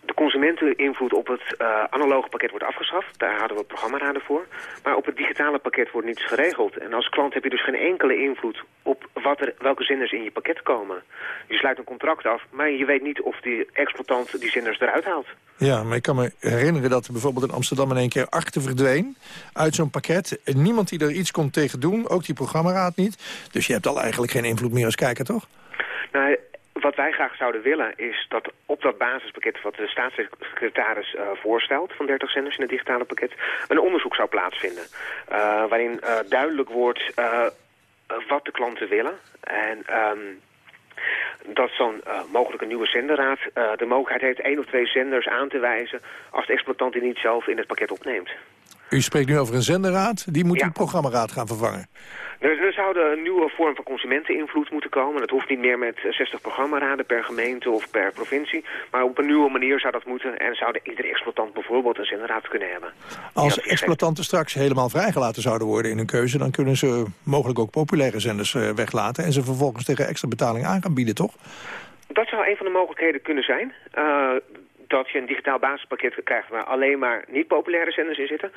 de consumenteninvloed op het eh, analoge pakket wordt afgeschaft. Daar hadden we programmaraden voor. Maar op het digitale pakket wordt niets geregeld. En als klant heb je dus geen enkele invloed op wat er, welke zenders in je pakket komen. Je sluit een contract af, maar je weet niet of die exploitant die zenders eruit haalt. Ja, maar ik kan me herinneren dat er bijvoorbeeld in Amsterdam in één keer achter verdween uit zo'n pakket. Niemand die er iets kon tegen doen, ook die programmaraad niet. Dus je hebt al eigenlijk geen invloed meer als kijker, toch? Nou, wat wij graag zouden willen is dat op dat basispakket wat de staatssecretaris uh, voorstelt van 30 zenders in het digitale pakket, een onderzoek zou plaatsvinden. Uh, waarin uh, duidelijk wordt wat de klanten willen. En um, dat zo'n mogelijke nieuwe zenderraad de mogelijkheid heeft één of twee zenders aan te wijzen als de exploitant die niet zelf in het pakket opneemt. U spreekt nu over een zenderraad, die moet ja. die programmaraad gaan vervangen. Er, er zou een nieuwe vorm van consumenteninvloed moeten komen. Dat hoeft niet meer met 60 programmaraden per gemeente of per provincie. Maar op een nieuwe manier zou dat moeten. En zou iedere exploitant bijvoorbeeld een zenderraad kunnen hebben. Als exploitanten straks helemaal vrijgelaten zouden worden in hun keuze... dan kunnen ze mogelijk ook populaire zenders uh, weglaten... en ze vervolgens tegen extra betaling aan gaan bieden, toch? Dat zou een van de mogelijkheden kunnen zijn. Uh, dat je een digitaal basispakket krijgt waar alleen maar niet populaire zenders in zitten.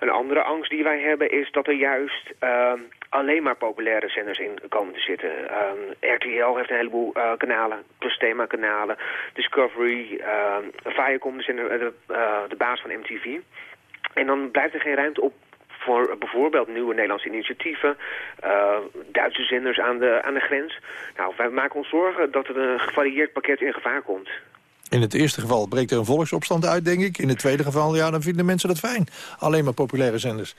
Een andere angst die wij hebben is dat er juist uh, alleen maar populaire zenders in komen te zitten. Um, RTL heeft een heleboel uh, kanalen, plus themakanalen, Discovery, uh, Viacom, de, zender, de, uh, de baas van MTV. En dan blijft er geen ruimte op voor bijvoorbeeld nieuwe Nederlandse initiatieven, Duitse zenders aan de, aan de grens. Nou, wij maken ons zorgen dat er een gevarieerd pakket in gevaar komt. In het eerste geval breekt er een volksopstand uit, denk ik. In het tweede geval, ja, dan vinden mensen dat fijn. Alleen maar populaire zenders.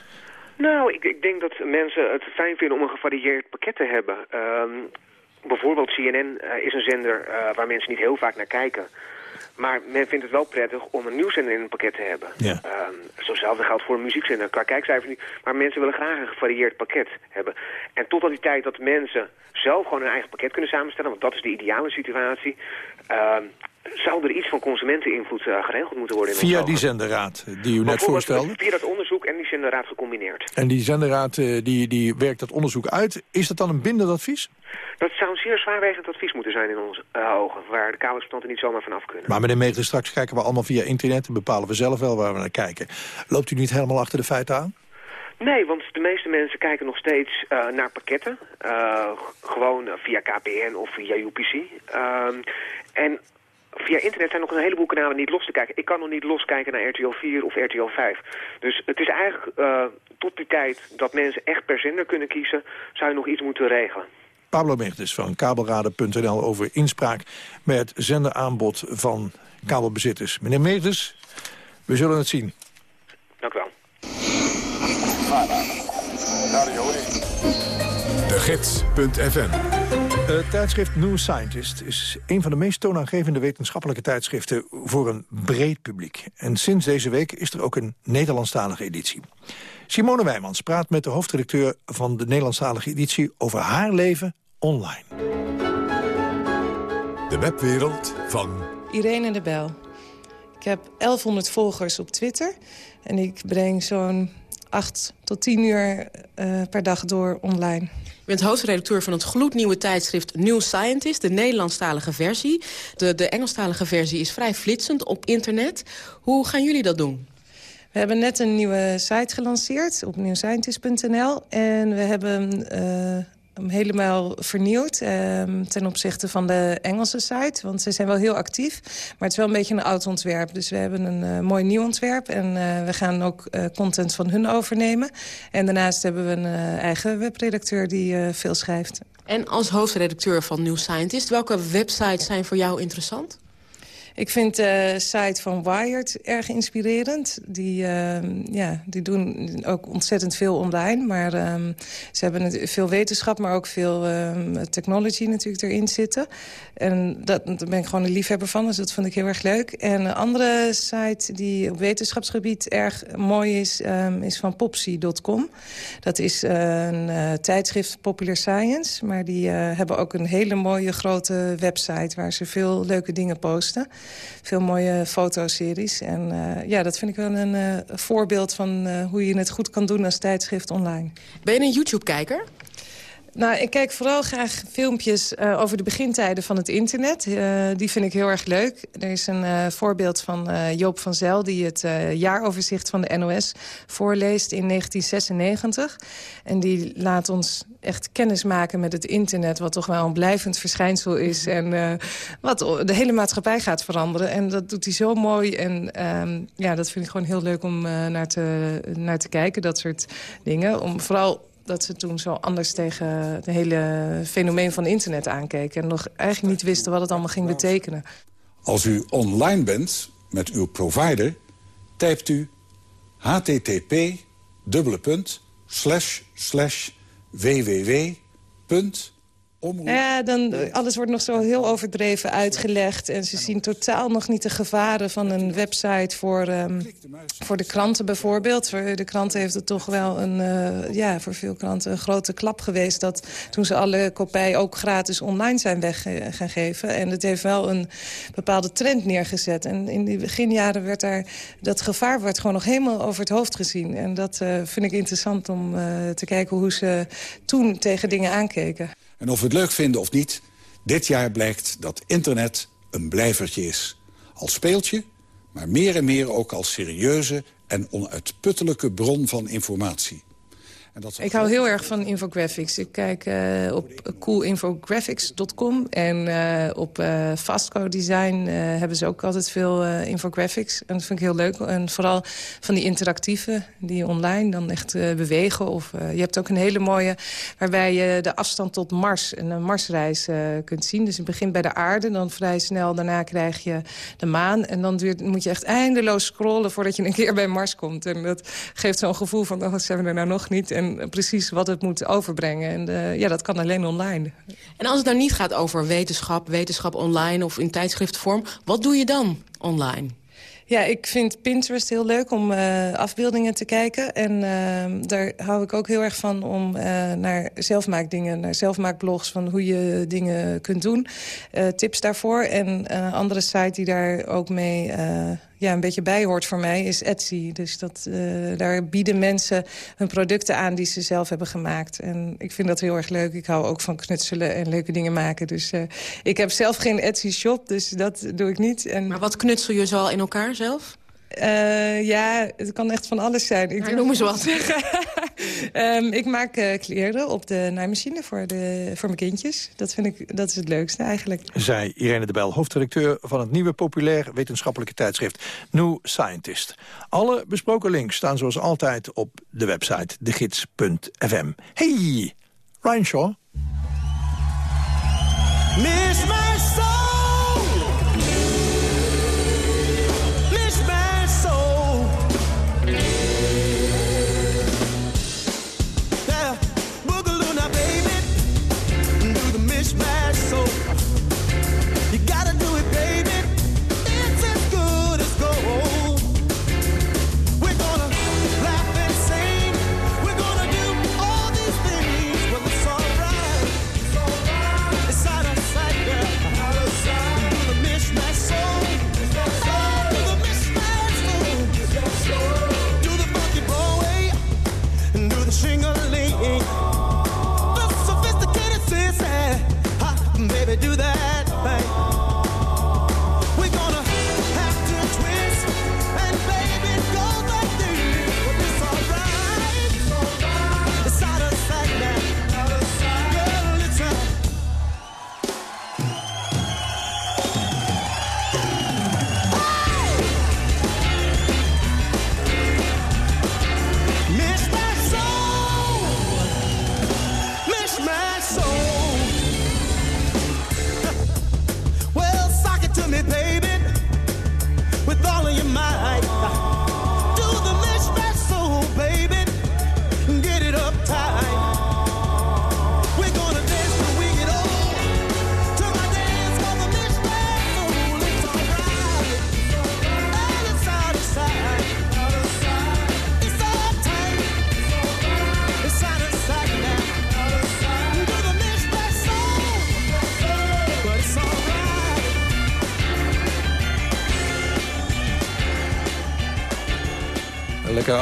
Nou, ik, ik denk dat mensen het fijn vinden om een gevarieerd pakket te hebben. Um, bijvoorbeeld CNN uh, is een zender uh, waar mensen niet heel vaak naar kijken. Maar men vindt het wel prettig om een nieuwszender in een pakket te hebben. Ja. Um, zozelfde geldt voor een muziekzender. Qua kijkcijfers niet. Maar mensen willen graag een gevarieerd pakket hebben. En tot aan die tijd dat mensen zelf gewoon een eigen pakket kunnen samenstellen... want dat is de ideale situatie... Uh, zou er iets van consumenteninvloed uh, geregeld moeten worden? In via die zenderraad die u net voorstelde? Via dat onderzoek en die zenderraad gecombineerd. En die zenderraad uh, die, die werkt dat onderzoek uit. Is dat dan een bindend advies? Dat zou een zeer zwaarwegend advies moeten zijn in onze uh, ogen. Waar de kabelexploitanten niet zomaar vanaf kunnen. Maar meneer Meegler, straks kijken we allemaal via internet. En bepalen we zelf wel waar we naar kijken. Loopt u niet helemaal achter de feiten aan? Nee, want de meeste mensen kijken nog steeds uh, naar pakketten. Uh, gewoon via KPN of via UPC. Uh, en via internet zijn nog een heleboel kanalen niet los te kijken. Ik kan nog niet loskijken naar RTL 4 of RTL 5. Dus het is eigenlijk uh, tot die tijd dat mensen echt per zender kunnen kiezen... zou je nog iets moeten regelen. Pablo Meertens van kabelraden.nl over inspraak... bij het zenderaanbod van kabelbezitters. Meneer Meertens, we zullen het zien. Dank u wel. De Gids.fm het tijdschrift New Scientist is een van de meest toonaangevende wetenschappelijke tijdschriften voor een breed publiek. En sinds deze week is er ook een Nederlandstalige editie. Simone Wijmans praat met de hoofdredacteur van de Nederlandstalige editie over haar leven online. De webwereld van Irene de Bel. Ik heb 1100 volgers op Twitter en ik breng zo'n acht tot tien uur eh, per dag door online. Bent hoofdredacteur van het gloednieuwe tijdschrift New Scientist, de Nederlandstalige versie. De, de Engelstalige versie is vrij flitsend op internet. Hoe gaan jullie dat doen? We hebben net een nieuwe site gelanceerd op newscientist.nl. En we hebben eh, helemaal vernieuwd ehm, ten opzichte van de Engelse site. Want ze zijn wel heel actief, maar het is wel een beetje een oud ontwerp. Dus we hebben een eh, mooi nieuw ontwerp en eh, we gaan ook eh, content van hun overnemen. En daarnaast hebben we een eigen webredacteur die veel schrijft. En als hoofdredacteur van New Scientist, welke websites zijn voor jou interessant? Ik vind de site van Wired erg inspirerend. Die, ehm, ja, die doen ook ontzettend veel online. Maar ehm, ze hebben veel wetenschap, maar ook veel ehm, technology natuurlijk erin zitten. En dat, daar ben ik gewoon een liefhebber van, dus dat vond ik heel erg leuk. En een andere site die op wetenschapsgebied erg mooi is, is van popsy.com. Dat is eh, een eh, tijdschrift Popular Science. Maar die eh, hebben ook een hele mooie grote website... waar ze veel leuke dingen posten. Veel mooie fotoseries. En eh, ja, dat vind ik wel een eh, voorbeeld van eh, hoe je het goed kan doen als tijdschrift online. Ben je een YouTube-kijker? Nou, ik kijk vooral graag filmpjes eh, over de begintijden van het internet. Eh, die vind ik heel erg leuk. Er is een eh, voorbeeld van Joop van Zel... die het jaaroverzicht van de NOS voorleest in 1996. En die laat ons echt kennis maken met het internet... wat toch wel een blijvend verschijnsel is... en eh, wat de hele maatschappij gaat veranderen. En dat doet hij zo mooi. En ehm, ja, dat vind ik gewoon heel leuk om naar, te, naar te kijken, dat soort dingen. Om vooral dat ze toen zo anders tegen het hele fenomeen van internet aankeken... en nog eigenlijk niet wisten wat het allemaal ging betekenen. Als u online bent met uw provider, typt u http dubbele punt slash slash www Ja, dan, alles wordt nog zo heel overdreven uitgelegd. En ze zien totaal nog niet de gevaren van een website voor, ehm, voor de kranten bijvoorbeeld. Voor de kranten heeft het toch wel een, eh, ja, voor veel kranten een grote klap geweest... dat toen ze alle kopij ook gratis online zijn weg gaan geven. En het heeft wel een bepaalde trend neergezet. En in die beginjaren werd daar, dat gevaar werd gewoon nog helemaal over het hoofd gezien. En dat eh, vind ik interessant om eh, te kijken hoe ze toen tegen dingen aankeken. En of we het leuk vinden of niet, dit jaar blijkt dat internet een blijvertje is. Als speeltje, maar meer en meer ook als serieuze en onuitputtelijke bron van informatie. En dat Ik hou heel erg van infographics. Ik kijk eh, op coolinfographics.com en eh, op eh Fastco Design hebben ze ook altijd veel infographics. En dat vind ik heel leuk. En vooral van die interactieve, die online dan echt bewegen. Of, je hebt ook een hele mooie waarbij je de afstand tot Mars, een Marsreis kunt zien. Dus je begint bij de aarde, dan vrij snel daarna krijg je de maan. En dan duurt, moet je echt eindeloos scrollen voordat je een keer bij Mars komt. En dat geeft zo'n gevoel van, oh, wat zijn we er nou nog niet? En precies wat het moet overbrengen. En eh, ja, dat kan alleen online. En als het nou niet gaat over wetenschap, wetenschap online of in tijdschriftvorm... wat doe je dan online? Ja, ik vind Pinterest heel leuk om eh, afbeeldingen te kijken. En eh, daar hou ik ook heel erg van om naar zelfmaakdingen, naar zelfmaakblogs... van hoe je dingen kunt doen. Tips daarvoor. En andere site die daar ook mee ja, een beetje bij hoort voor mij is Etsy. Dus dat, eh, daar bieden mensen hun producten aan die ze zelf hebben gemaakt. En ik vind dat heel erg leuk. Ik hou ook van knutselen en leuke dingen maken. Dus eh, ik heb zelf geen Etsy-shop, dus dat doe ik niet. En... Maar wat knutsel je zo al in elkaar zelf? Eh, ja, het kan echt van alles zijn. Ik Nou, noem eens wat. Ehm, ik maak eh, kleren op de naaimachine voor, de, voor mijn kindjes. Dat vind ik dat is het leukste eigenlijk. Zei Irene de Bel, hoofdredacteur van het nieuwe populair wetenschappelijke tijdschrift New Scientist. Alle besproken links staan zoals altijd op de website degids.fm. Hey, Ryan Shaw. Miss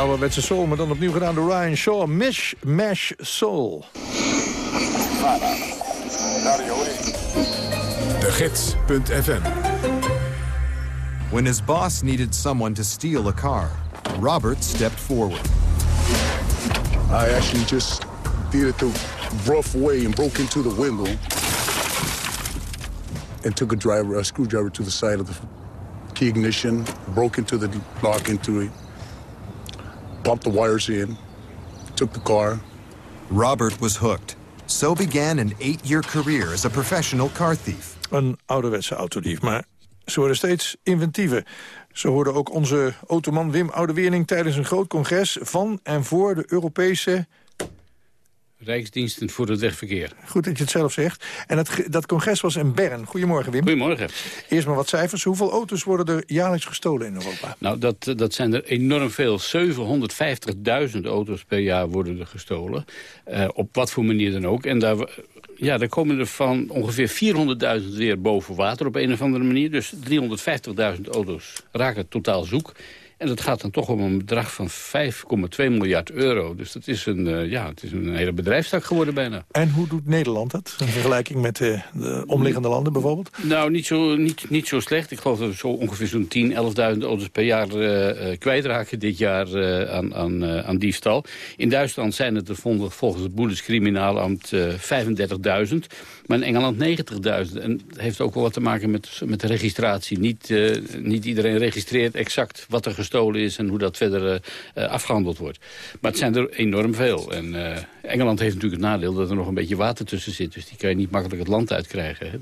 ouderwetse soul, maar dan opnieuw gedaan door Ryan Shaw. Mish Mash Soul. De Gids.fm When his boss needed someone to steal a car, Robert stepped forward. I actually just did it the rough way and broke into the window and took a driver, a screwdriver to the side of the key ignition, broke into the lock into it, popped the wires in, took the car. Robert was hooked. So began an eight-year career as a professional car thief. Een ouderwetse autodief, maar ze worden steeds inventiever. Zo hoorde ook onze automan Wim Oudewering tijdens een groot congres... van en voor de Europese Rijksdiensten voor het wegverkeer. Goed dat je het zelf zegt. En dat, ge- dat congres was in Bern. Goedemorgen, Wim. Goedemorgen. Eerst maar wat cijfers. Hoeveel auto's worden er jaarlijks gestolen in Europa? Nou, dat, dat zijn er enorm veel. 750.000 auto's per jaar worden er gestolen. Eh, op wat voor manier dan ook. En daar, ja, daar komen er van ongeveer 400.000 weer boven water op een of andere manier. Dus 350.000 auto's raken totaal zoek. En dat gaat dan toch om een bedrag van 5,2 miljard euro. Dus dat is een, eh, ja, het is een hele bedrijfstak geworden bijna. En hoe doet Nederland dat? In vergelijking met eh, de omliggende landen bijvoorbeeld? Nou, niet zo, niet, niet zo slecht. Ik geloof dat we zo ongeveer zo'n 10, 11.000 auto's per jaar eh, kwijtraken dit jaar aan, aan, aan diefstal. In Duitsland zijn het er volgens volgens het Bundeskriminaalamt eh 35.000. Maar in Engeland 90.000. En dat heeft ook wel wat te maken met, met de registratie. Niet, niet iedereen registreert exact wat er gestolen is... en hoe dat verder eh, eh, afgehandeld wordt. Maar het zijn er enorm veel. En eh, Engeland heeft natuurlijk het nadeel dat er nog een beetje water tussen zit. Dus die kan je niet makkelijk het land uitkrijgen. Hè.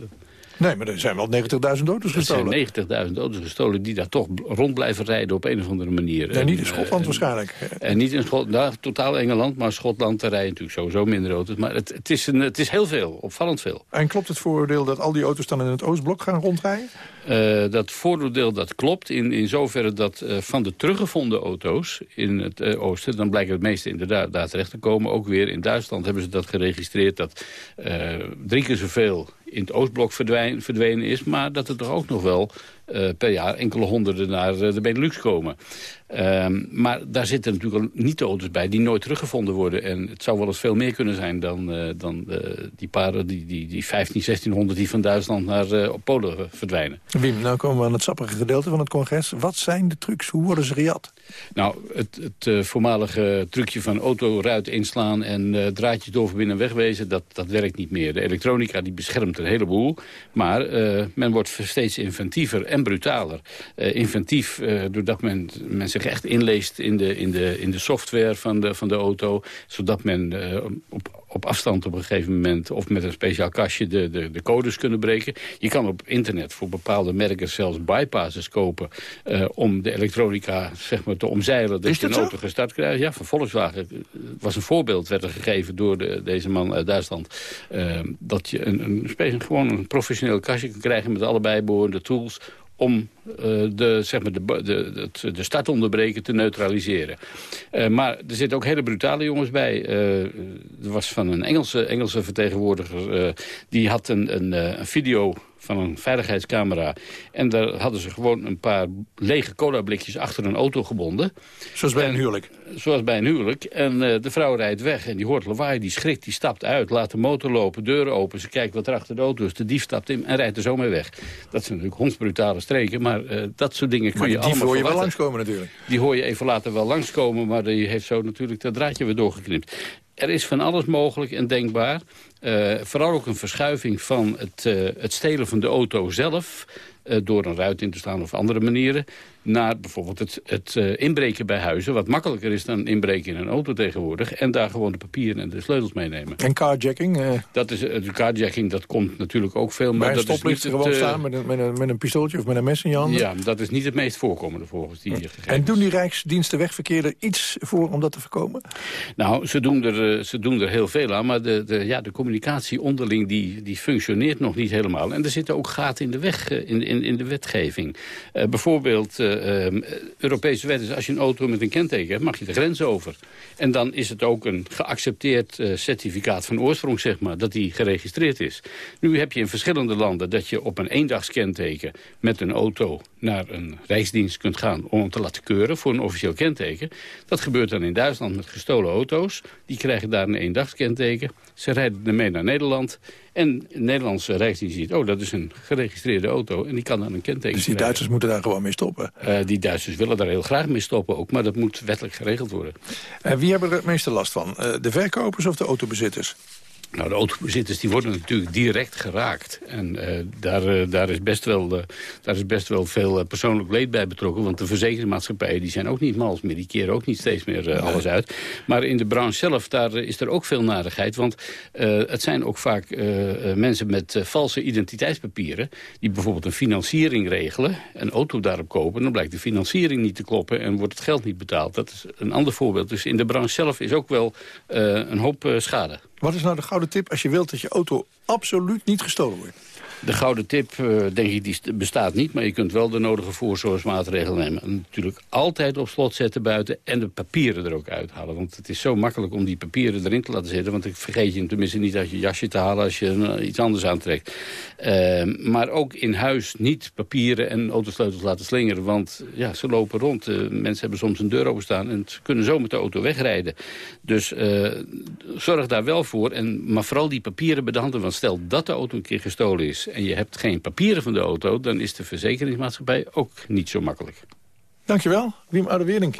Nee, maar er zijn wel 90.000 auto's er gestolen. zijn 90.000 auto's gestolen die daar toch rond blijven rijden op een of andere manier. Ja, niet in En, Schotland waarschijnlijk. En niet in Schotland, nou, totaal Engeland, maar Schotland rijden natuurlijk sowieso minder auto's. Maar het, het, is een, het is heel veel, opvallend veel. En klopt het vooroordeel dat al die auto's dan in het Oostblok gaan rondrijden? Eh, dat vooroordeel dat klopt in, in zoverre dat eh, van de teruggevonden auto's in het eh, oosten... dan blijken het meeste inderdaad daar terecht te komen. Ook weer in Duitsland hebben ze dat geregistreerd... dat drie keer zoveel in het Oostblok verdwenen is... maar dat er toch ook nog wel per jaar enkele honderden naar de Benelux komen. Ehm, maar daar zitten natuurlijk al niet de auto's bij die nooit teruggevonden worden. En het zou wel eens veel meer kunnen zijn dan, eh, dan eh, die paar, die, die, die 15, 1600 die van Duitsland naar eh, Polen verdwijnen. Wim, nou komen we aan het sappige gedeelte van het congres. Wat zijn de trucs? Hoe worden ze gejat? Nou, het, het voormalige trucje van autoruit inslaan en draadjes doorverbinden en wegwezen, dat, dat werkt niet meer. De elektronica die beschermt een heleboel, maar men wordt steeds inventiever en brutaler. Inventief doordat men, men zich echt inleest in de, in de, in de software van de, van de auto, zodat men eh, op, op afstand op een gegeven moment of met een speciaal kastje de, de, de codes kunnen breken. Je kan op internet voor bepaalde merken zelfs bypasses kopen eh, om de elektronica zeg maar, te omzeilen. Dat Is je een dat auto gestart krijgt. Ja, van Volkswagen eh, was een voorbeeld, werd er gegeven door de, deze man uit Duitsland. dat je een, een, gewoon een professioneel kastje kan krijgen met alle bijbehorende tools om de, zeg maar de, de, de, de start onderbreken te neutraliseren. Eh, maar er zitten ook hele brutale jongens bij. Eh, er was van een Engelse, Engelse vertegenwoordiger... eh, die had een, een, eh, een video van een veiligheidscamera. En daar hadden ze gewoon een paar lege colablikjes achter een auto gebonden. Zoals bij een huwelijk? Zoals bij een huwelijk. En eh, de vrouw rijdt weg en die hoort lawaai, die schrikt, die stapt uit, laat de motor lopen, deuren open. Ze kijkt wat er achter de auto is, de dief stapt in en rijdt er zo mee weg. Dat zijn natuurlijk hondsbrutale streken, maar eh, dat soort dingen kun Maar je die allemaal hoor je wel langskomen natuurlijk. Die hoor je even later wel langskomen, maar die heeft zo natuurlijk dat draadje weer doorgeknipt. Er is van alles mogelijk en denkbaar. Eh, vooral ook een verschuiving van het, eh, het stelen van de auto zelf... door een ruit in te staan of andere manieren... naar bijvoorbeeld het, het eh, inbreken bij huizen... wat makkelijker is dan inbreken in een auto tegenwoordig... en daar gewoon de papieren en de sleutels meenemen. En carjacking? eh, Dat is, eh, carjacking, dat komt natuurlijk ook veel. Maar bij een stoplicht gewoon staan met een, met, een, met een pistooltje of met een mes in je handen? Ja, dat is niet het meest voorkomende volgens die gegevens. En doen die Rijksdiensten wegverkeer er iets voor om dat te voorkomen? Nou, ze doen er, ze doen er heel veel aan, maar de, de, ja, de communicatie onderling die, die functioneert nog niet helemaal. En er zitten ook gaten in de weg, in, in, in, de wetgeving. Uh, bijvoorbeeld, uh, Europese wet is als je een auto met een kenteken hebt... mag je de grens over. En dan is het ook een geaccepteerd uh, certificaat van oorsprong, zeg maar... dat die geregistreerd is. Nu heb je in verschillende landen dat je op een eendagskenteken... met een auto naar een rijksdienst kunt gaan om hem te laten keuren... voor een officieel kenteken. Dat gebeurt dan in Duitsland met gestolen auto's. Die krijgen daar een eendagskenteken. Ze rijden ermee naar Nederland. En de Nederlandse Rijksdienst ziet, oh, dat is een geregistreerde auto. En die kan dan een kenteken Dus die Duitsers moeten daar gewoon mee stoppen? Uh, die Duitsers willen daar heel graag mee stoppen ook. Maar dat moet wettelijk geregeld worden. En uh, wie hebben er het meeste last van? Uh, de verkopers of de autobezitters? Nou, de autobezitters die worden natuurlijk direct geraakt. En uh, daar, uh, daar, is best wel, uh, daar is best wel veel persoonlijk leed bij betrokken. Want de verzekeringsmaatschappijen die zijn ook niet mals meer. Die keren ook niet steeds meer alles uit. Maar in de branche zelf daar, is er ook veel narigheid. Want het zijn ook vaak mensen met valse identiteitspapieren... die bijvoorbeeld een financiering regelen, een auto daarop kopen... dan blijkt de financiering niet te kloppen en wordt het geld niet betaald. Dat is een ander voorbeeld. Dus in de branche zelf is ook wel een hoop schade. Wat is nou de gouden tip als je wilt dat je auto absoluut niet gestolen wordt? De gouden tip, uh, denk ik, die bestaat niet. Maar je kunt wel de nodige voorzorgsmaatregelen nemen. En natuurlijk altijd op slot zetten buiten. En de papieren er ook uithalen. Want het is zo makkelijk om die papieren erin te laten zitten. Want ik vergeet je tenminste niet uit je jasje te halen als je uh, iets anders aantrekt. Uh, maar ook in huis niet papieren en autosleutels laten slingeren. Want ja, ze lopen rond. mensen hebben soms een deur openstaan. En ze kunnen zo met de auto wegrijden. Dus zorg daar wel voor. En, maar vooral die papieren bedanten. Want stel dat de auto een keer gestolen is en je hebt geen papieren van de auto... dan is de verzekeringsmaatschappij ook niet zo makkelijk. Dankjewel, Wim Oudewerink.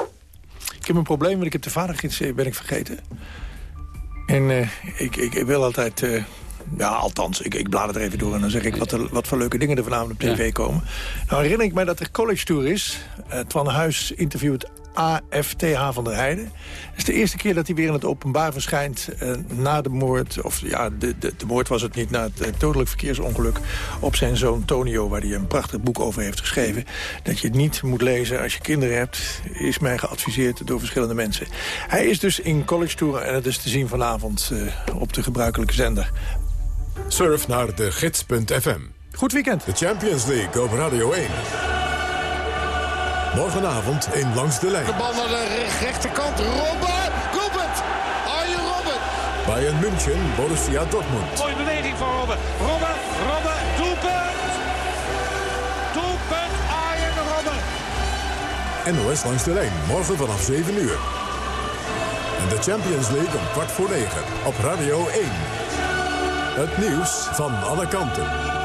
Ik heb een probleem, want ik heb de vadergids ben ik vergeten. En uh, ik, ik, ik, wil altijd... Uh, ja, althans, ik, ik blader er even door en dan zeg ik wat, er, wat voor leuke dingen er vanavond op tv ja. komen. Nou herinner ik mij dat er college tour is. Uh, Twan Huis interviewt AFTH van der Heijden. Het is de eerste keer dat hij weer in het openbaar verschijnt uh, na de moord... of ja, de, de, de, moord was het niet, na het uh, dodelijk verkeersongeluk... op zijn zoon Tonio, waar hij een prachtig boek over heeft geschreven. Dat je het niet moet lezen als je kinderen hebt... is mij geadviseerd door verschillende mensen. Hij is dus in college tour en het is te zien vanavond uh, op de gebruikelijke zender. Surf naar de gids.fm. Goed weekend. De Champions League op Radio 1. Morgenavond in Langs de Lijn. De bal naar de rechterkant. Robben! Robben! Arjen Robben! Bayern München, Borussia Dortmund. Mooie beweging van Robben. Robben, Robben, doelpunt! Doelpunt Arjen Robben! NOS Langs de Lijn, morgen vanaf 7 uur. En de Champions League om kwart voor 9 op Radio 1. Het nieuws van alle kanten.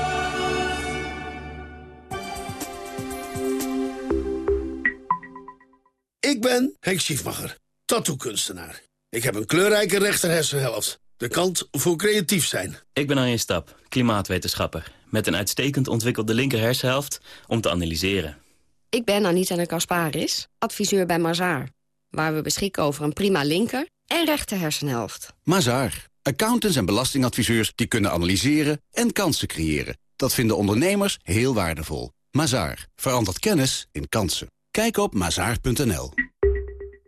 Ben Henk Schiefmacher, tattoo-kunstenaar. Ik heb een kleurrijke rechterhersenhelft. De kant voor creatief zijn. Ik ben Arjen Stap, klimaatwetenschapper. Met een uitstekend ontwikkelde linkerhersenhelft om te analyseren. Ik ben Anita de Kasparis, adviseur bij Mazaar. Waar we beschikken over een prima linker en rechter hersenhelft. Mazaar. Accountants en belastingadviseurs die kunnen analyseren en kansen creëren. Dat vinden ondernemers heel waardevol. Mazaar. Verandert kennis in kansen. Kijk op mazaar.nl.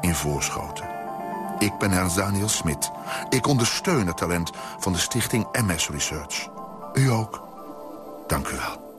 in Voorschoten. Ik ben Ernst Daniel Smit. Ik ondersteun het talent van de stichting MS Research. U ook. Dank u wel.